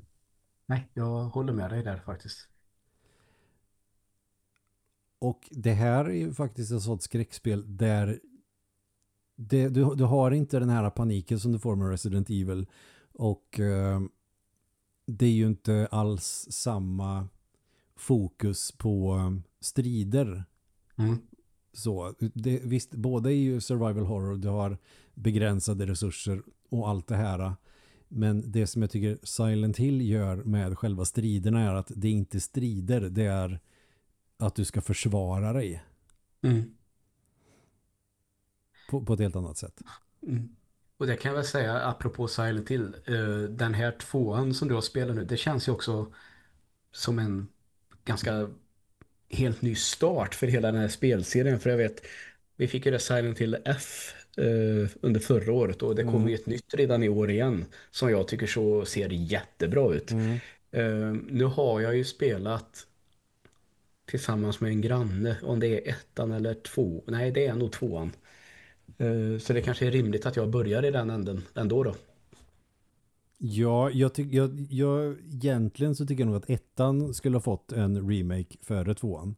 Speaker 2: nej, jag håller med dig där faktiskt.
Speaker 1: Och det här är ju faktiskt ett sådant skräckspel där det, du, du har inte den här paniken som du får med Resident Evil. Och eh, det är ju inte alls samma fokus på eh, strider.
Speaker 2: Mm.
Speaker 1: Så, det, visst, båda är ju survival horror. Du har begränsade resurser och allt det här. Men det som jag tycker Silent Hill gör med själva striderna är att det är inte strider. Det är att du ska försvara dig
Speaker 2: Mm.
Speaker 1: på, på ett helt annat sätt.
Speaker 2: Mm. Och det kan jag väl säga apropå Silent Hill. eh, den här tvåan som du har spelat nu, det känns ju också som en ganska helt ny start för hela den här spelserien. För jag vet, vi fick ju det Silent Hill F eh, under förra året och det kommer
Speaker 1: Mm.
Speaker 2: ju ett nytt redan i år igen som jag tycker så ser jättebra ut. Eh, nu har jag ju spelat tillsammans med en granne, om det är ettan eller två. Nej, det är nog tvåan. Eh, Så det kanske är rimligt att jag börjar i den änden ändå då.
Speaker 1: Ja, jag tycker jag, jag, egentligen så tycker jag nog att ettan skulle ha fått en remake före tvåan.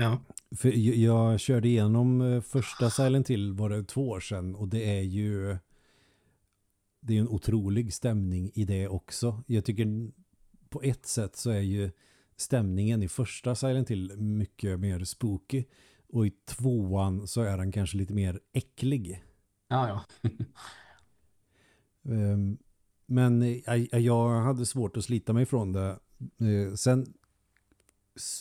Speaker 2: Ja.
Speaker 1: För jag, jag körde igenom eh, första Silent Hill var det två år sedan och det är ju det är ju en otrolig stämning i det också. Jag tycker på ett sätt så är ju stämningen i första Silent Hill mycket mer spooky och i tvåan så är den kanske lite mer äcklig.
Speaker 2: Ja, ja.
Speaker 1: Ehm, Men eh, jag, jag hade svårt att slita mig från det. Eh, Sen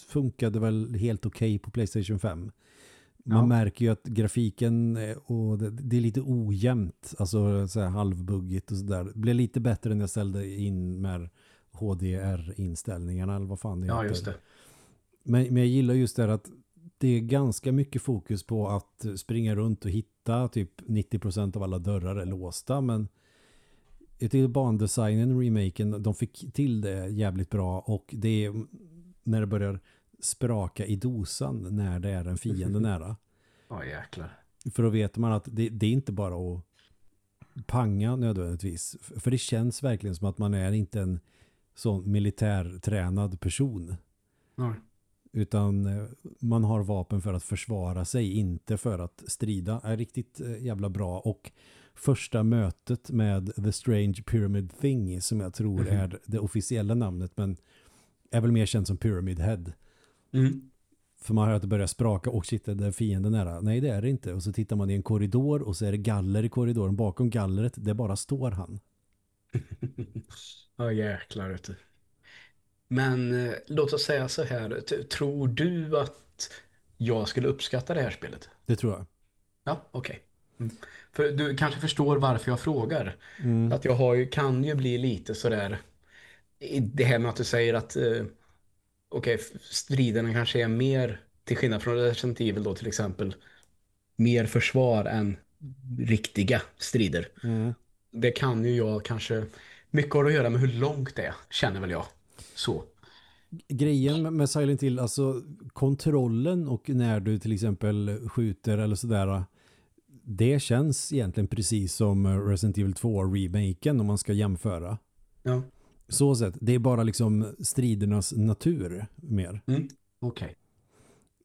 Speaker 1: funkade väl helt okej på Playstation 5. Man
Speaker 2: Ja.
Speaker 1: märker ju att grafiken eh, och det, det är lite ojämnt, alltså så här halvbuggigt och sådär. Det blev lite bättre när jag ställde in med HDR-inställningarna eller vad fan det
Speaker 2: Ja,
Speaker 1: heter.
Speaker 2: just det.
Speaker 1: Men, men jag gillar just det här att det är ganska mycket fokus på att springa runt och hitta typ 90% av alla dörrar är låsta men jag tycker bandesignen, remaken, de fick till det jävligt bra och det är när det börjar spraka i dosan när det är en fiende <laughs> nära.
Speaker 2: Ja, jäklar.
Speaker 1: För då vet man att det, det är inte bara att panga nödvändigtvis. För det känns verkligen som att man är inte en sån militärtränad person.
Speaker 2: Ja.
Speaker 1: Utan eh, man har vapen för att försvara sig, inte för att strida. Är riktigt eh, jävla bra. Och första mötet med The Strange Pyramid Thing, som jag tror
Speaker 2: Mhm.
Speaker 1: är det officiella namnet, men är väl mer känt som Pyramid Head.
Speaker 2: Mm.
Speaker 1: För man hör att det börjar spraka och shit, det är fienden nära. Nej, det är det inte. Och så tittar man i en korridor och så är det galler i korridoren. Bakom gallret, det bara står han. <laughs>
Speaker 2: ja, jäklar. Vet du. Men eh, låt oss säga så här. Tror du att jag skulle uppskatta det här spelet?
Speaker 1: Det tror jag.
Speaker 2: Ja, okej. Mm. För du kanske förstår varför jag frågar.
Speaker 1: Mm.
Speaker 2: Att jag har kan ju bli lite sådär. Det här med att du säger att eh, okej, f- striderna kanske är mer, till skillnad från Resident Evil då till exempel, mer försvar än riktiga strider.
Speaker 1: Mm.
Speaker 2: Det kan ju jag kanske, mycket har att göra med hur långt det är, känner väl jag. Så.
Speaker 1: grejen med- Silent Hill, alltså kontrollen och när du till exempel skjuter eller sådär, det känns egentligen precis som Resident Evil 2-remaken om man ska jämföra.
Speaker 2: Ja,
Speaker 1: Så sett, det är bara liksom stridernas natur mer.
Speaker 2: mm. okej.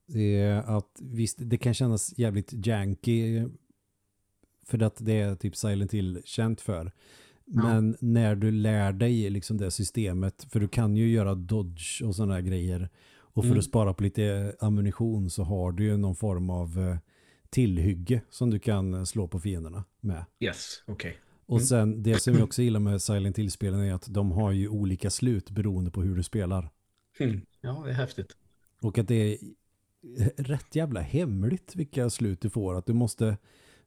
Speaker 1: Det är att visst, det kan kännas jävligt janky för att det är typ Silent Hill känt för. Men när du lär dig liksom det systemet, för du kan ju göra dodge och sådana grejer. Och för
Speaker 2: Mm.
Speaker 1: att spara på lite ammunition så har du ju någon form av eh, tillhygge som du kan eh, slå på fienderna med.
Speaker 2: Yes, okej.
Speaker 1: Och
Speaker 2: Mm.
Speaker 1: sen det som jag också gillar med Silent Hill-spelen är att de har ju olika slut beroende på hur du spelar.
Speaker 2: Mm. Ja, det är häftigt.
Speaker 1: Och att det är rätt jävla hemligt vilka slut du får. Att du måste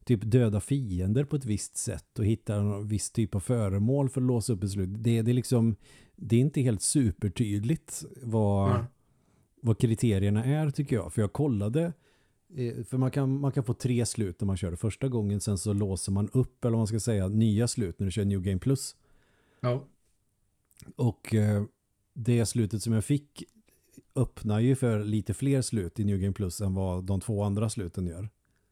Speaker 1: typ döda fiender på ett visst sätt och hitta en viss typ av föremål för att låsa upp ett slut. Det, det är liksom det är inte helt supertydligt vad,
Speaker 2: Ja.
Speaker 1: vad kriterierna är tycker jag. För jag kollade För man kan, man kan få tre slut när man kör det första gången. Sen så låser man upp, eller man ska säga, nya slut när du kör New Game Plus.
Speaker 2: Ja.
Speaker 1: Och eh, det slutet som jag fick öppnar ju för lite fler slut i New Game Plus än vad de två andra sluten gör.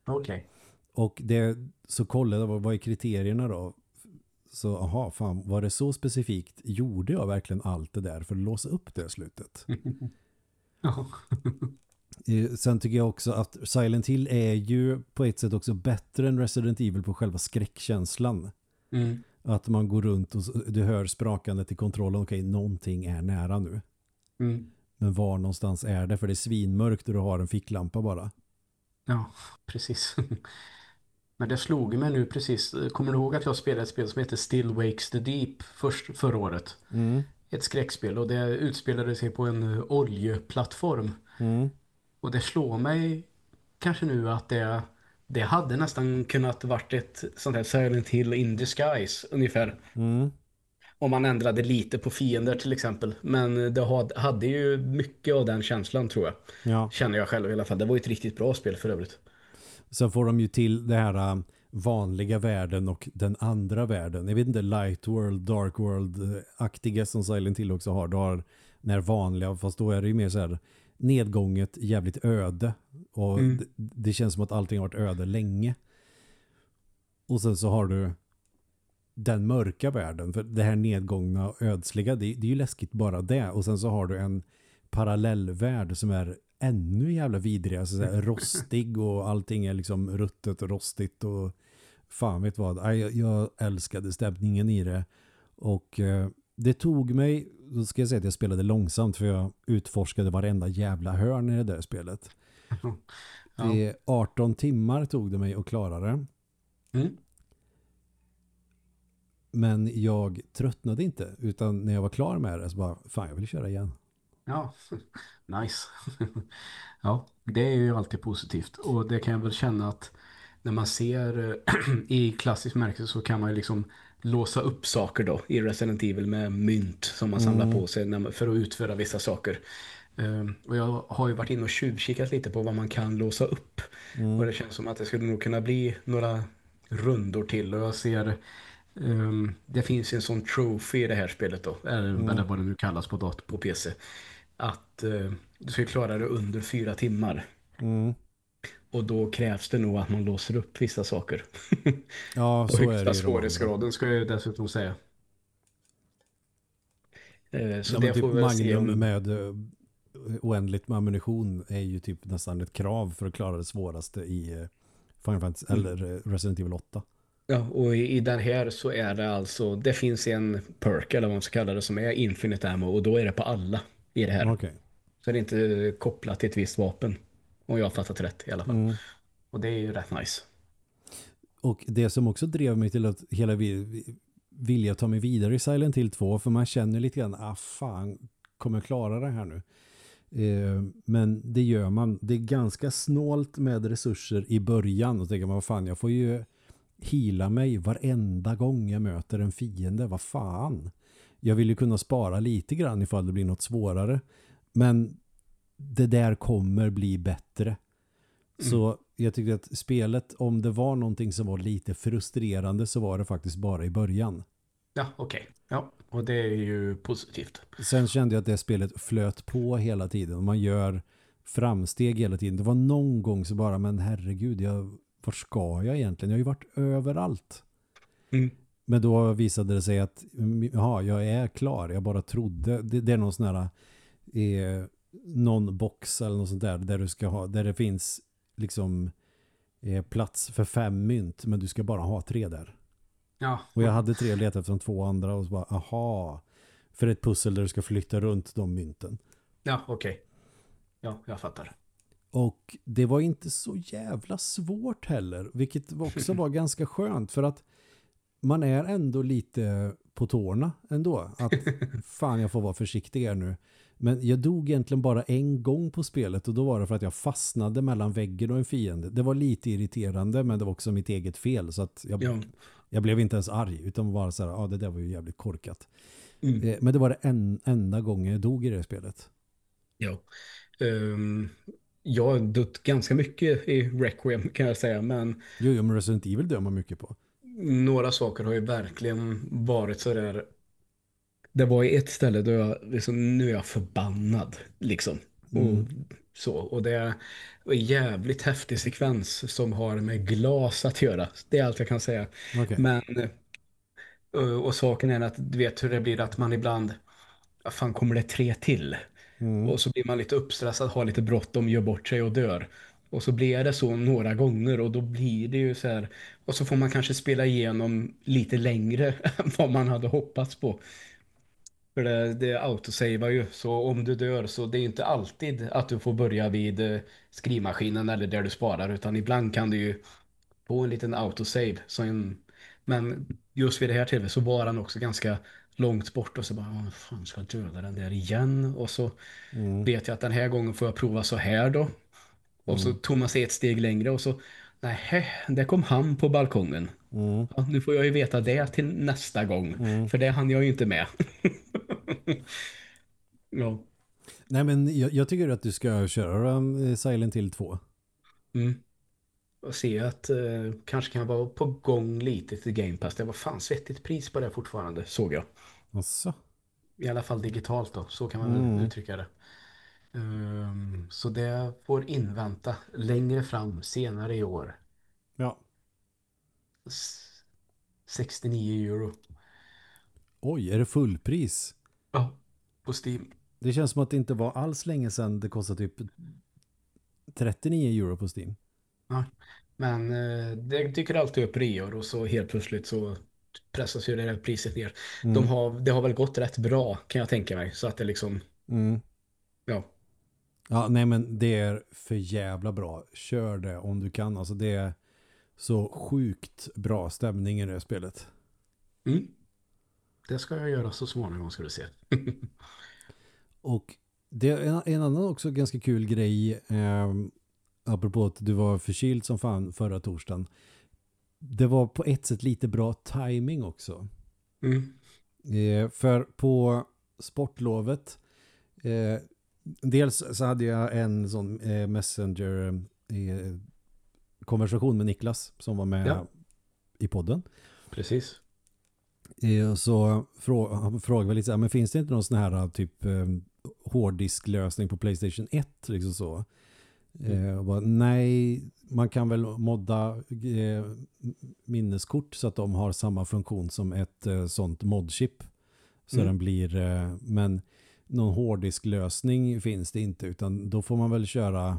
Speaker 2: Okej.
Speaker 1: Och det, så kollade jag vad, vad är kriterierna då? Så aha, fan, var det så specifikt? Gjorde jag verkligen allt det där för att låsa upp det slutet? <laughs> <laughs> Sen tycker jag också att Silent Hill är ju på ett sätt också bättre än Resident Evil på själva skräckkänslan.
Speaker 2: Mm.
Speaker 1: Att man går runt och du hör sprakandet i kontrollen. Okej, någonting är nära nu.
Speaker 2: Mm.
Speaker 1: Men var någonstans är det? För det är svinmörkt och du har en ficklampa bara.
Speaker 2: Ja, <laughs> precis. <laughs> Men det slog mig nu precis. Kommer du ihåg att jag spelade ett spel som heter Still Wakes the Deep först, förra året?
Speaker 1: Mm.
Speaker 2: Ett skräckspel och det utspelade sig på en oljeplattform.
Speaker 1: Mm.
Speaker 2: Och det slår mig kanske nu att det, det hade nästan kunnat varit ett sånt här Silent Hill in disguise ungefär.
Speaker 1: Mm.
Speaker 2: Om man ändrade lite på fiender till exempel. Men det had- hade ju mycket av den känslan tror jag.
Speaker 1: Ja.
Speaker 2: Känner jag själv i alla fall. Det var ju ett riktigt bra spel för övrigt.
Speaker 1: Sen får de ju till det här äh, vanliga världen och den andra världen. Jag vet inte, Light World, Dark World-aktiga som Silent Hill också har. Du har när vanliga, fast då är det ju mer så här nedgånget, jävligt öde. Och
Speaker 2: Mm.
Speaker 1: det, det känns som att allting har varit öde länge. Och sen så har du den mörka världen. För det här nedgångna och ödsliga, det, det är ju läskigt bara det. Och sen så har du en parallellvärld som är ännu jävla vidriga. Så här, <laughs> rostig och allting är liksom ruttet och rostigt och fan vet vad. Jag, jag älskade stämningen i det. Och eh, det tog mig, då ska jag säga att jag spelade långsamt för jag utforskade varenda jävla hörn i det där spelet. <laughs>
Speaker 2: Ja.
Speaker 1: Det är 18 timmar tog det mig att klara det.
Speaker 2: Mm.
Speaker 1: Men jag tröttnade inte. Utan när jag var klar med det så bara, fan jag vill köra igen.
Speaker 2: Ja, <laughs> nice. <laughs> ja, det är ju alltid positivt. Och det kan jag väl känna att när man ser eh, <clears throat> i klassisk märkelse så kan man ju liksom låsa upp saker då i Resident Evil med mynt som man samlar på sig när för att utföra vissa saker. Ehm, och jag har ju varit inne och tjuvkikat lite på vad man kan låsa upp. Och det känns som att det skulle nog kunna bli några rundor till. Och jag ser ehm, det finns en sån trophy i det här spelet då. Eller, eller vad det nu kallas på, dat- på PC. Att eh, du ska klara det under fyra timmar.
Speaker 1: Mm.
Speaker 2: Och då krävs det nog att man låser upp vissa saker. <laughs>
Speaker 1: Ja,
Speaker 2: På
Speaker 1: så är
Speaker 2: högsta
Speaker 1: det ju. då.
Speaker 2: svårighetsgraden ska jag dessutom säga. Eh, Så
Speaker 1: Ja,
Speaker 2: det
Speaker 1: typ
Speaker 2: får vi se. Om-
Speaker 1: med eh, oändligt med ammunition är ju typ nästan ett krav för att klara det svåraste i eh, Final Fantasy
Speaker 2: Mm.
Speaker 1: eller Resident Evil 8.
Speaker 2: Ja, och i, i den här så är det alltså, det finns en perk eller vad man ska kalla det som är infinite ammo och då är det på alla i det här.
Speaker 1: Okej.
Speaker 2: Så det är inte kopplat till ett visst vapen. Om jag har fattat rätt i alla fall.
Speaker 1: Mm.
Speaker 2: Och det är ju rätt nice.
Speaker 1: Och det som också drev mig till att hela vi- vi- vilja ta mig vidare i Silent Hill 2 för man känner lite grann, ah fan, kommer jag klara det här nu? Eh, men det gör man. Det är ganska snålt med resurser i början och tänker man, vad fan, jag får ju hila mig varenda gång jag möter en fiende, vad fan. Jag vill ju kunna spara lite grann ifall det blir något svårare. Men det där kommer bli bättre. Så jag tyckte att spelet, om det var någonting som var lite frustrerande så var det faktiskt bara i början.
Speaker 2: Ja, okej. Ja, och det är ju positivt.
Speaker 1: Sen kände jag att det spelet flöt på hela tiden. Man gör framsteg hela tiden. Det var någon gång så bara, men herregud, jag, vart ska jag egentligen? Jag har ju varit överallt.
Speaker 2: Mm.
Speaker 1: Men då visade det sig att mm, ja, jag är klar. Jag bara trodde. Det, det är någon sån här eh, någon box eller något sånt där där du ska ha, där det finns liksom eh, plats för fem mynt men du ska bara ha tre där.
Speaker 2: Ja,
Speaker 1: Och jag hade tre letade efter de två andra och så bara, aha. För ett pussel där du ska flytta runt de mynten.
Speaker 2: ja okej. Ja, jag fattar.
Speaker 1: Och det var inte så jävla svårt heller, vilket också var <laughs> ganska skönt för att man är ändå lite på tårna ändå. Att <laughs> fan jag får vara försiktig här nu. Men jag dog egentligen bara en gång på spelet och då var det för att jag fastnade mellan väggen och en fiende. Det var lite irriterande men det var också mitt eget fel så att jag,
Speaker 2: Ja.
Speaker 1: jag blev inte ens arg utan bara så här, ja ah, det där var ju jävligt korkat.
Speaker 2: Mm.
Speaker 1: Eh, Men det var det en, enda gången jag dog i det spelet.
Speaker 2: Ja. Ehm, jag har dött ganska mycket i Requiem kan jag säga, men
Speaker 1: Jo, jo, men Resident Evil dör man mycket på.
Speaker 2: några saker har ju verkligen varit så där. Det var ett ställe då jag liksom, nu är jag förbannad liksom.
Speaker 1: Mm.
Speaker 2: Och så, och det är en jävligt häftig sekvens som har med glas att göra. Det är allt jag kan säga.
Speaker 1: Okej.
Speaker 2: Men eh, och saken är att du vet hur det blir att man ibland, fan kommer det tre till?
Speaker 1: Mm.
Speaker 2: Och så blir man lite uppstressad, har lite bråttom, gör bort sig och dör. Och så blir det så några gånger och då blir det ju så här. Och så får man kanske spela igenom lite längre <laughs> än vad man hade hoppats på. För det, det autosavar ju, så om du dör så det är inte alltid att du får börja vid eh, skrivmaskinen eller där du sparar utan ibland kan du ju få en liten autosave. Så en, men just vid det här tillfället så var han också ganska långt bort och så bara, "Åh, fan ska jag döda den där igen? Och så
Speaker 1: Mm.
Speaker 2: vet jag att den här gången får jag prova så här då. Och så tog man sig ett steg längre och så, nej, där kom han på balkongen.
Speaker 1: Mm.
Speaker 2: Ja, nu får jag ju veta det till nästa gång, för det hann jag ju inte med. <laughs> <laughs> ja.
Speaker 1: Nej, men jag, jag tycker att du ska köra um, Silent Hill 2.
Speaker 2: Mm. Och se att eh, kanske kan vara på gång lite till Game Pass. Det var fan svettigt pris på det fortfarande, såg jag.
Speaker 1: Alltså.
Speaker 2: I alla fall digitalt då, så kan man
Speaker 1: Mm.
Speaker 2: uttrycka det. Ehm, så det får invänta längre fram, senare i år.
Speaker 1: Ja.
Speaker 2: S- 69 euro.
Speaker 1: Oj, är det fullpris?
Speaker 2: Ja, på Steam.
Speaker 1: Det känns som att det inte var alls länge sedan det kostade typ 39 euro på Steam.
Speaker 2: Men eh, det dyker alltid upp reor och så helt plötsligt så pressas ju det här priset ner.
Speaker 1: Mm.
Speaker 2: De har, det har väl gått rätt bra kan jag tänka mig. Så att det liksom,
Speaker 1: Mm.
Speaker 2: ja.
Speaker 1: Ja, nej men det är för jävla bra. Kör det om du kan. Alltså det är så sjukt bra stämning i det här spelet.
Speaker 2: Mm. Det ska jag göra så småningom ska du se. <laughs>
Speaker 1: Och det är en, en annan också ganska kul grej eh, apropå att du var förkyld som fan förra torsdagen. Det var på ett sätt lite bra timing också.
Speaker 2: Mm.
Speaker 1: Eh, för på sportlovet eh, dels så hade jag en sån eh, messenger eh, konversation med Niklas som var med
Speaker 2: Ja.
Speaker 1: i podden.
Speaker 2: Precis.
Speaker 1: Eh, så frå, han frågade väl lite så här, men finns det inte någon sån här typ eh, hårddisklösning på Playstation 1 liksom så? Eh, och bara, nej, man kan väl modda eh, minneskort så att de har samma funktion som ett eh, sånt modchip. Så
Speaker 2: Mm.
Speaker 1: den blir, eh, men någon hårddisklösning finns det inte utan då får man väl köra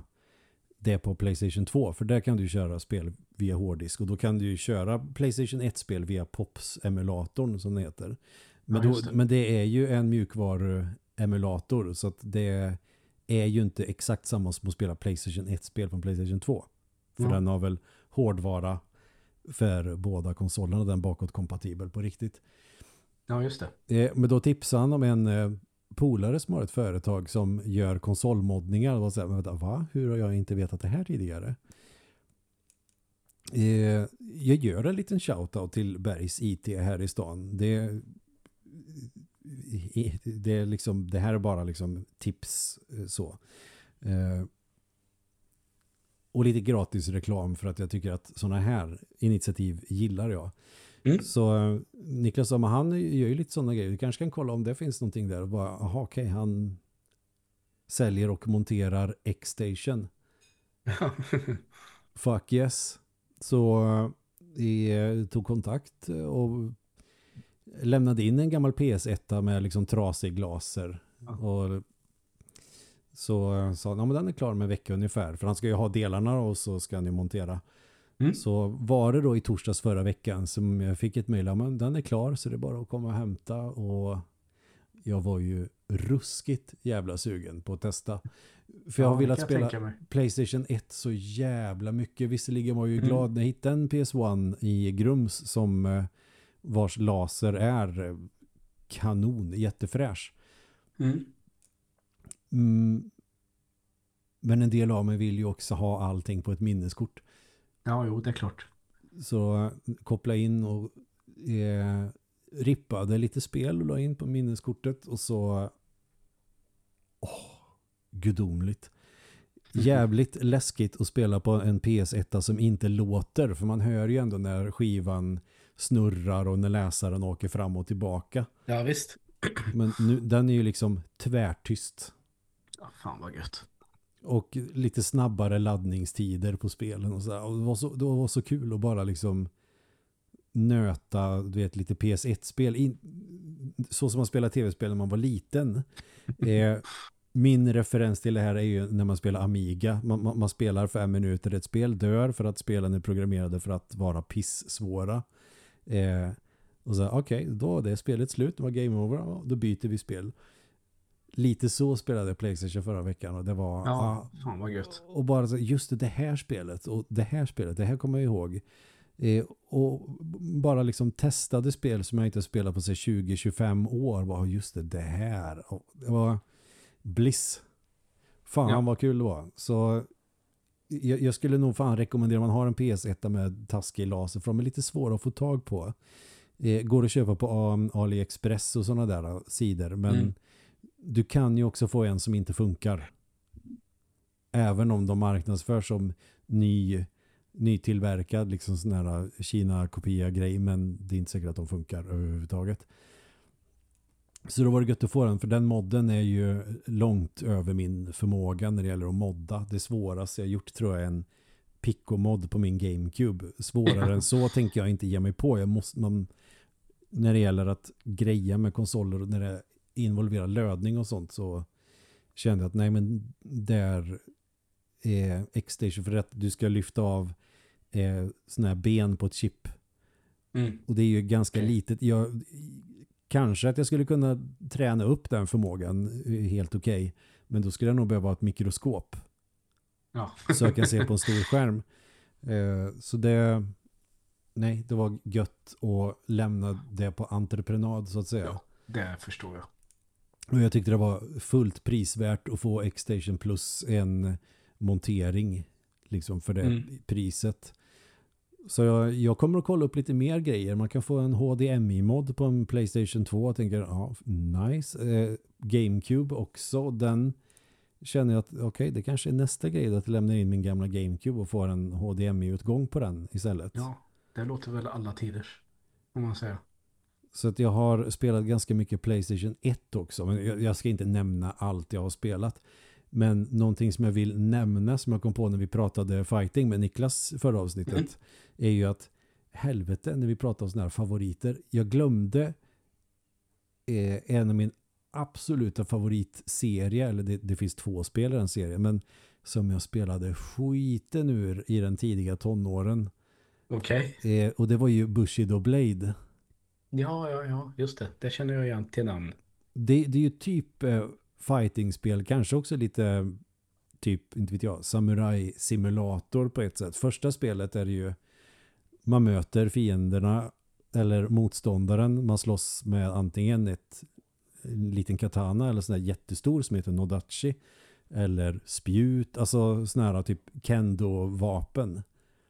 Speaker 1: det på Playstation 2 för där kan du köra spel via hårddisk och då kan du köra Playstation 1-spel via Pops-emulatorn som det heter. Men,
Speaker 2: Ja,
Speaker 1: då,
Speaker 2: det.
Speaker 1: men det är ju en mjukvaru-emulator så att det är ju inte exakt samma som att spela Playstation 1-spel från Playstation 2. För
Speaker 2: Ja.
Speaker 1: den har väl hårdvara för båda konsolerna, den bakåtkompatibel på riktigt.
Speaker 2: Ja, just det.
Speaker 1: Eh, men då tipsade han om en eh, polare som har ett företag som gör konsolmoddningar. Och säger, vänta, va? Hur har jag inte vetat det här tidigare? Eh, jag gör en liten shoutout till Bergs IT här i stan. Det, det, är liksom, det här är bara liksom tips eh, så. Eh, och lite gratis reklam för att jag tycker att sådana här initiativ gillar jag.
Speaker 2: Mm.
Speaker 1: Så eh, Niklas sa, men han gör ju lite sådana grejer. Du kanske kan kolla om det finns någonting där. Och bara, aha, okej, han säljer och monterar X-Station. <laughs> Fuck yes. Så eh, tog kontakt och lämnade in en gammal PS1 med liksom trasig glaser.
Speaker 2: Ja.
Speaker 1: Och så eh, sa han, ja men den är klar med en vecka ungefär. För han ska ju ha delarna och så ska han ju montera.
Speaker 2: Mm.
Speaker 1: Så var det då i torsdags förra veckan som jag fick ett mejl, men den är klar så det är bara att komma och hämta. Och jag var ju ruskigt jävla sugen på att testa. För jag har
Speaker 2: Ja,
Speaker 1: velat
Speaker 2: jag
Speaker 1: spela. Playstation 1 så jävla mycket. Visserligen var jag ju
Speaker 2: Mm.
Speaker 1: glad när jag hittade en PS1 i Grums som eh, vars laser är eh, kanon, jättefräsch.
Speaker 2: Mm.
Speaker 1: Mm. Men en del av mig vill ju också ha allting på ett minneskort.
Speaker 2: Ja, jo, det är klart.
Speaker 1: Så koppla in och eh, rippade lite spel och la in på minneskortet och så åh, gudomligt. jävligt <laughs> läskigt att spela på en PS1 som inte låter. För man hör ju ändå när skivan snurrar och när läsaren åker fram och tillbaka.
Speaker 2: Ja, visst.
Speaker 1: Men nu, den är ju liksom tvärtyst.
Speaker 2: Ja, fan vad gött.
Speaker 1: Och lite snabbare laddningstider på spelen och sådär. Och det, var så, det var så kul att bara liksom nöta, du vet, lite PS1-spel. Så som man spelar tv-spel när man var liten. <laughs> Eh, min referens till det här är ju när man spelar Amiga. Man, man, man, spelar fem minuter, ett spel dör för att spelen är programmerade för att vara piss-svåra. Eh, och så okej, okay, då är det spelet slut, det var game over, då byter vi spel. Lite så spelade Playstation förra veckan och det var...
Speaker 2: Ja, ah, fan vad gött.
Speaker 1: Och bara så, just det här spelet och det här spelet, det här kommer jag ihåg. Eh, och bara liksom testade spel som jag inte spelat på sig 20-25 år var just det, det här. Och det var bliss. Fan ja. vad kul det var. Så jag, jag, skulle nog fan rekommendera om man har en PS1 med taskig laser för de är lite svåra att få tag på. Eh, går att köpa på AliExpress och sådana där sidor men mm du kan ju också få en som inte funkar. Även om de marknadsför som ny nytillverkad liksom sån här Kina-kopia-grej men det är inte säkert att de funkar överhuvudtaget. Så då var det gött att få den för den modden är ju långt över min förmåga när det gäller att modda. Det svåraste jag gjort tror jag är en Pico-mod på min Gamecube. Svårare än så tänker jag inte ge mig på. Jag måste, man, när det gäller att greja med konsoler och när det involverar lödning och sånt så kände jag att nej men där är X-Station för att du ska lyfta av eh, sådana här ben på ett chip. Mm. Och det är ju ganska okay. litet. Jag, kanske att jag skulle kunna träna upp den förmågan eh, helt okej. Okay. Men då skulle jag nog behöva ett mikroskop. Ja. så jag kan se på en stor <laughs> skärm. Eh, så det nej, det var gött att lämna det på entreprenad så att säga. Ja,
Speaker 2: det förstår jag.
Speaker 1: Och jag tyckte det var fullt prisvärt att få X-Station plus en montering liksom för det mm. priset. Så jag, jag, kommer att kolla upp lite mer grejer. Man kan få en HDMI-mod på en Playstation 2. Jag tänker, ja, nice. Eh, GameCube också. Den känner jag att, okej, okay, det kanske är nästa grej att lämna in min gamla GameCube och få en HDMI-utgång på den istället.
Speaker 2: Ja, det låter väl alla tiders, om man säger.
Speaker 1: Så att jag har spelat ganska mycket Playstation 1 också. Men jag, jag ska inte nämna allt jag har spelat. Men någonting som jag vill nämna som jag kom på när vi pratade fighting med Niklas förra avsnittet mm. är ju att helvete när vi pratar om sådana här favoriter. Jag glömde eh, en av min absoluta favoritserie, eller det, det finns två spel i den serien, men som jag spelade skiten ur i den tidiga tonåren.
Speaker 2: Okej.
Speaker 1: Okay. Eh, och det var ju Bushido Blade.
Speaker 2: Ja, ja, ja, just det. Det känner jag igen till namn.
Speaker 1: Det, det är ju typ eh, fightingspel, kanske också lite typ, inte vet jag, samurai-simulator på ett sätt. Första spelet är ju man möter fienderna eller motståndaren. Man slåss med antingen ett en liten katana eller sån där jättestor som heter Nodachi eller spjut, alltså sån här typ kendo-vapen.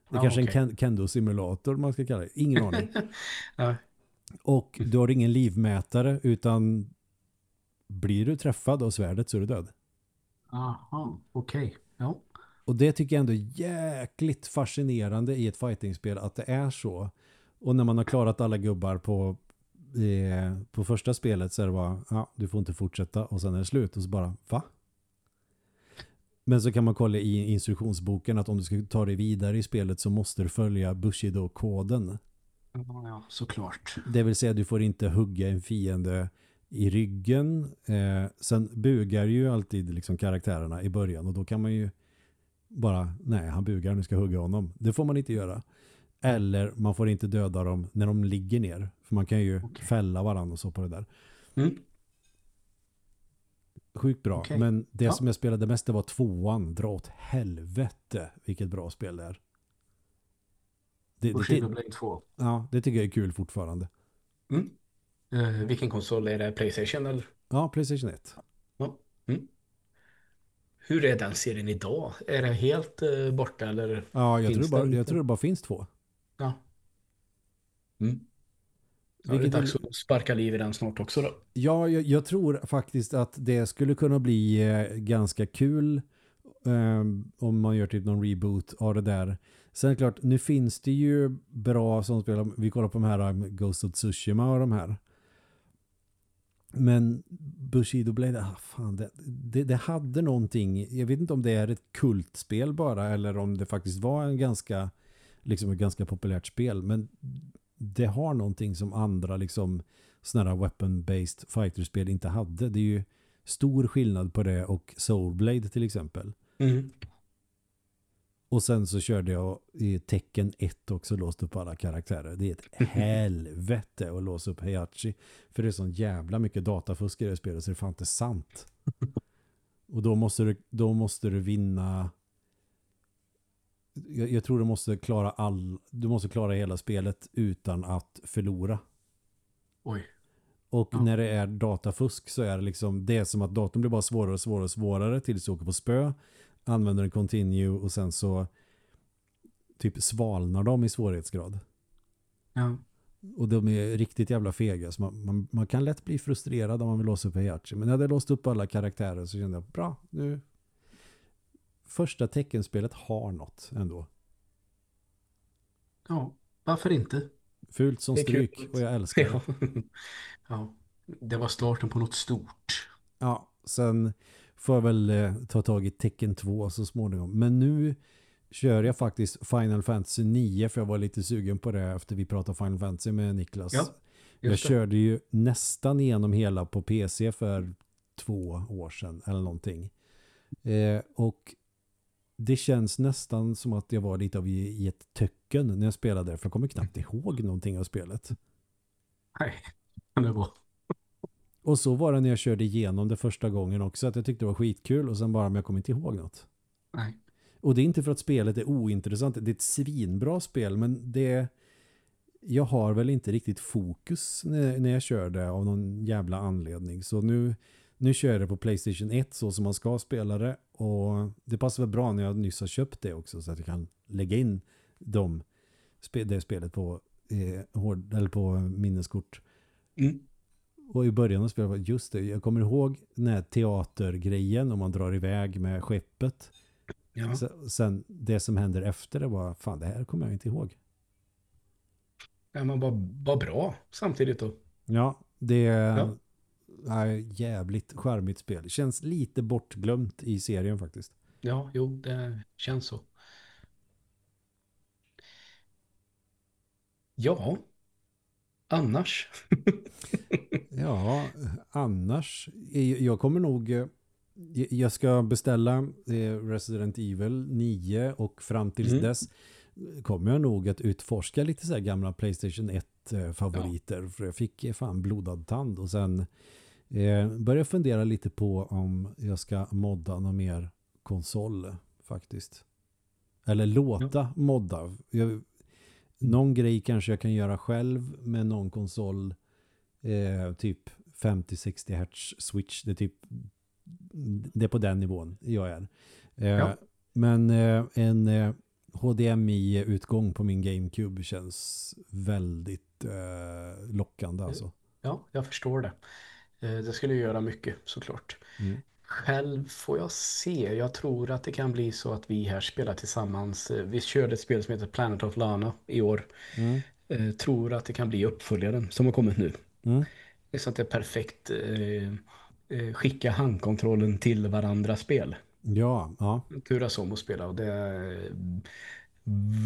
Speaker 1: Det är ah, kanske okay. en kendo-simulator man ska kalla det. Ingen aning. <laughs> ja. Och du har ingen livmätare utan blir du träffad av svärdet så är du död.
Speaker 2: Aha, okej. Okay. Ja.
Speaker 1: Och det tycker jag ändå är jäkligt fascinerande i ett fightingspel att det är så. Och när man har klarat alla gubbar på, eh, på första spelet så är det bara, ja, du får inte fortsätta och sen är det slut och så bara, va? Men så kan man kolla i instruktionsboken att om du ska ta dig vidare i spelet så måste du följa Bushido-koden.
Speaker 2: Ja, såklart.
Speaker 1: Det vill säga du får inte hugga en fiende i ryggen. Eh, sen bugar ju alltid liksom karaktärerna i början och då kan man ju bara, nej han bugar, nu ska jag hugga honom. Det får man inte göra. Eller man får inte döda dem när de ligger ner. För man kan ju okay. fälla varandra och så på det där. Mm. Sjukt bra. Okay. Men det ja. som jag spelade mest det var tvåan. Dra åt helvete vilket bra spel det är.
Speaker 2: Det, det, det, 2.
Speaker 1: Ja, det tycker jag är kul fortfarande.
Speaker 2: Mm. Uh, vilken konsol är det? Playstation eller?
Speaker 1: Ja, Playstation 1.
Speaker 2: Ja. Mm. Hur är den serien idag? Är den helt uh, borta eller?
Speaker 1: Ja, jag tror, bara, jag tror det bara finns två.
Speaker 2: Ja. Mm. Ja, Vilket det är dags att sparka liv i den snart också då.
Speaker 1: Ja, jag, jag, tror faktiskt att det skulle kunna bli eh, ganska kul Um, om man gör typ någon reboot av det där. Sen är det klart, nu finns det ju bra som spel. Vi kollar på de här um, Ghost of Tsushima och de här. Men Bushido Blade, ah, fan, det, det, det, hade någonting. Jag vet inte om det är ett kultspel bara eller om det faktiskt var en ganska liksom ett ganska populärt spel. Men det har någonting som andra liksom sådana här weapon-based fighterspel inte hade. Det är ju stor skillnad på det och Soulblade till exempel.
Speaker 2: Mm.
Speaker 1: Och sen så körde jag i tecken 1 också låst upp alla karaktärer. Det är ett <laughs> helvete att låsa upp Heihachi. För det är så jävla mycket datafusk i det spelet så det är fan inte sant. <laughs> Och då måste du, då måste du vinna jag, jag, tror du måste klara all du måste klara hela spelet utan att förlora.
Speaker 2: Oj.
Speaker 1: Och ja. när det är datafusk så är det liksom det är som att datorn blir bara svårare och svårare och svårare tills du åker på spö. Använder en continue och sen så typ svalnar de i svårighetsgrad.
Speaker 2: Ja.
Speaker 1: Och de är riktigt jävla fega. Så man, man, man kan lätt bli frustrerad om man vill låsa upp Heihachi. Men när jag hade låst upp alla karaktärer så kände jag, bra, nu första teckenspelet har något ändå.
Speaker 2: Ja, varför inte?
Speaker 1: Fult som stryk och jag älskar det. <laughs>
Speaker 2: ja, det var starten på något stort.
Speaker 1: Ja, sen får jag väl eh, ta tag i tecken 2 så småningom. Men nu kör jag faktiskt Final Fantasy 9 för jag var lite sugen på det efter vi pratade Final Fantasy med Niklas.
Speaker 2: Ja,
Speaker 1: jag körde ju nästan igenom hela på PC för två år sedan eller någonting. Eh, och det känns nästan som att jag var lite av i, i ett töcken när jag spelade för jag kommer knappt ihåg någonting av spelet.
Speaker 2: Nej, det var.
Speaker 1: Och så var det när jag körde igenom det första gången också att jag tyckte det var skitkul och sen bara men jag kommer inte ihåg något.
Speaker 2: Nej.
Speaker 1: Och det är inte för att spelet är ointressant, det är ett svinbra spel men det jag har väl inte riktigt fokus när, när jag kör det av någon jävla anledning. Så nu nu kör jag det på Playstation 1 så som man ska spela det. Och det passar väl bra när jag nyss har köpt det också så att jag kan lägga in de, det spelet på, eh, hård, eller på minneskort.
Speaker 2: Mm.
Speaker 1: Och i början av spelet, just det, jag kommer ihåg den här teatergrejen om man drar iväg med skeppet.
Speaker 2: Ja.
Speaker 1: Sen det som händer efter det var, fan det här kommer jag inte ihåg.
Speaker 2: Ja, men vad, vad bra samtidigt då.
Speaker 1: Ja, det,
Speaker 2: Ja
Speaker 1: nej, jävligt charmigt spel. Känns lite bortglömt i serien faktiskt.
Speaker 2: Ja, jo, det känns så. Ja, annars. <laughs>
Speaker 1: ja, annars. Jag kommer nog... Eh, jag ska beställa eh, Resident Evil 9 och fram tills mm. dess kommer jag nog att utforska lite så här gamla Playstation 1-favoriter. Ja. För jag fick fan blodad tand och sen Eh, börjar fundera lite på om jag ska modda någon mer konsol faktiskt. Eller låta ja. modda. Jag, någon grej kanske jag kan göra själv med någon konsol eh, typ 50-60 Hz switch. Det är typ det är på den nivån jag är. Eh, ja. Men eh, en HDMI-utgång eh, på min GameCube känns väldigt eh, lockande alltså.
Speaker 2: Ja, jag förstår det. Eh, det skulle göra mycket såklart.
Speaker 1: Mm.
Speaker 2: Själv får jag se. Jag tror att det kan bli så att vi här spelar tillsammans. Eh, vi körde ett spel som heter Planet of Lana i år.
Speaker 1: Mm.
Speaker 2: Eh, tror att det kan bli uppföljaren som har kommit nu.
Speaker 1: Mm.
Speaker 2: Det är så att det är perfekt. skicka handkontrollen till varandra spel.
Speaker 1: Ja, ja.
Speaker 2: Turas om att spela och det är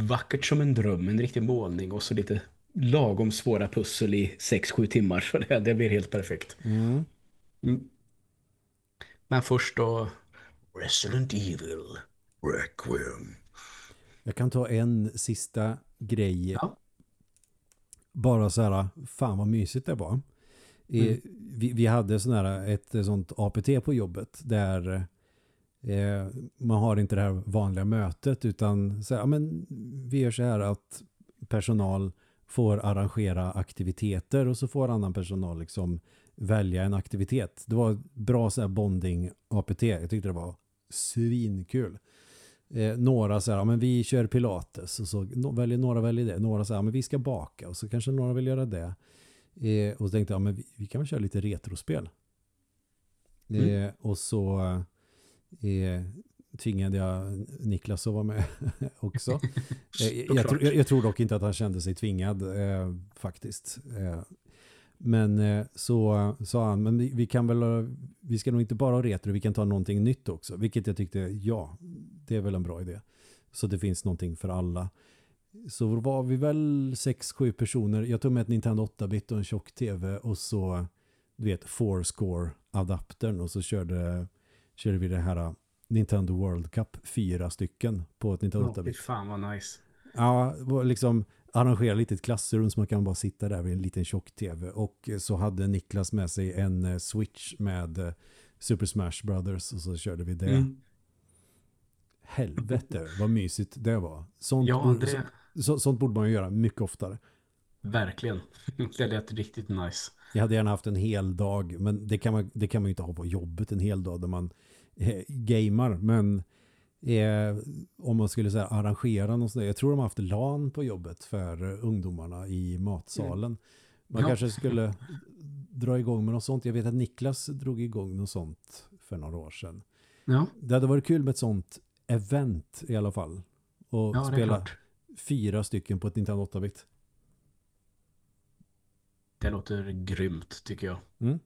Speaker 2: vackert som en dröm. En riktig målning och så lite lagom svåra pussel i 6-7 timmar. <laughs> Så det, det blir helt perfekt.
Speaker 1: Mm.
Speaker 2: Men först då Resident Evil Requiem.
Speaker 1: Jag kan ta en sista grej.
Speaker 2: Ja.
Speaker 1: Bara så här, fan vad mysigt det var. Mm. Vi, vi, hade sån här, ett sånt APT på jobbet där eh, man har inte det här vanliga mötet utan så här, men vi gör så här att personal får arrangera aktiviteter och så får annan personal liksom välja en aktivitet. Det var bra så här bonding APT. Jag tyckte det var svinkul. Eh, några så här, men vi kör pilates och så no, väljer några väljer det. Några så här, men vi ska baka och så kanske några vill göra det. Eh, och så tänkte jag, men vi, vi, kan väl köra lite retrospel. Mm. Eh, och så eh, tvingade jag Niklas att vara med <laughs> också. <laughs> Eh, jag, jag, jag, tror dock inte att han kände sig tvingad eh, faktiskt. Men eh, så sa han, men vi, vi, kan väl, vi ska nog inte bara ha retro, vi kan ta någonting nytt också. Vilket jag tyckte, ja, det är väl en bra idé. Så det finns någonting för alla. Så var vi väl 6-7 personer. Jag tog med ett Nintendo 8-bit och en tjock tv och så, du vet, four-score-adaptern och så körde, körde vi det här Nintendo World Cup, fyra stycken på ett Nintendo 8-bit.
Speaker 2: Oh, fan vad nice.
Speaker 1: Ja, liksom arrangera lite ett klassrum så man kan bara sitta där vid en liten tjock tv. Och så hade Niklas med sig en eh, Switch med eh, Super Smash Brothers och så körde vi det. Mm. Helvete vad mysigt det var. Sånt, ja, borde, det... Så, sånt borde man ju göra mycket oftare.
Speaker 2: Verkligen. <laughs> Det lät riktigt nice.
Speaker 1: Jag hade gärna haft en hel dag, men det kan man, det kan man ju inte ha på jobbet en hel dag där man eh, gamar. Men eh, om man skulle säga arrangera något sådär. Jag tror de har haft LAN på jobbet för ungdomarna i matsalen. Man ja. kanske skulle dra igång med något sånt. Jag vet att Niklas drog igång något sånt för några år sedan. Ja. Det hade varit kul med ett sånt event i alla fall. Och ja, spela fyra stycken på ett Nintendo 8-bit.
Speaker 2: Det låter grymt tycker jag.
Speaker 1: Mm.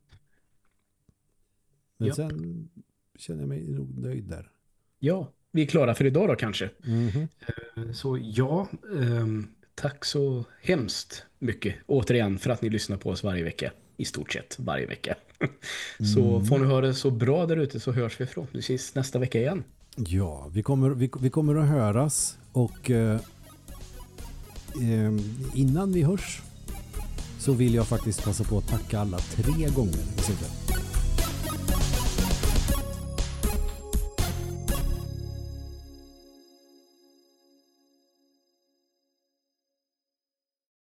Speaker 1: Men Japp. sen känner jag mig nog nöjd där.
Speaker 2: Ja, vi är klara för idag då kanske. Mm -hmm. Så ja, ehm, tack så hemskt mycket återigen för att ni lyssnar på oss varje vecka. I stort sett varje vecka. <laughs> Så mm. får ni höra det så bra där ute så hörs vi förhoppningsvis nästa vecka igen.
Speaker 1: Ja, vi kommer, vi, vi kommer att höras och eh, eh, innan vi hörs så vill jag faktiskt passa på att tacka alla tre gånger.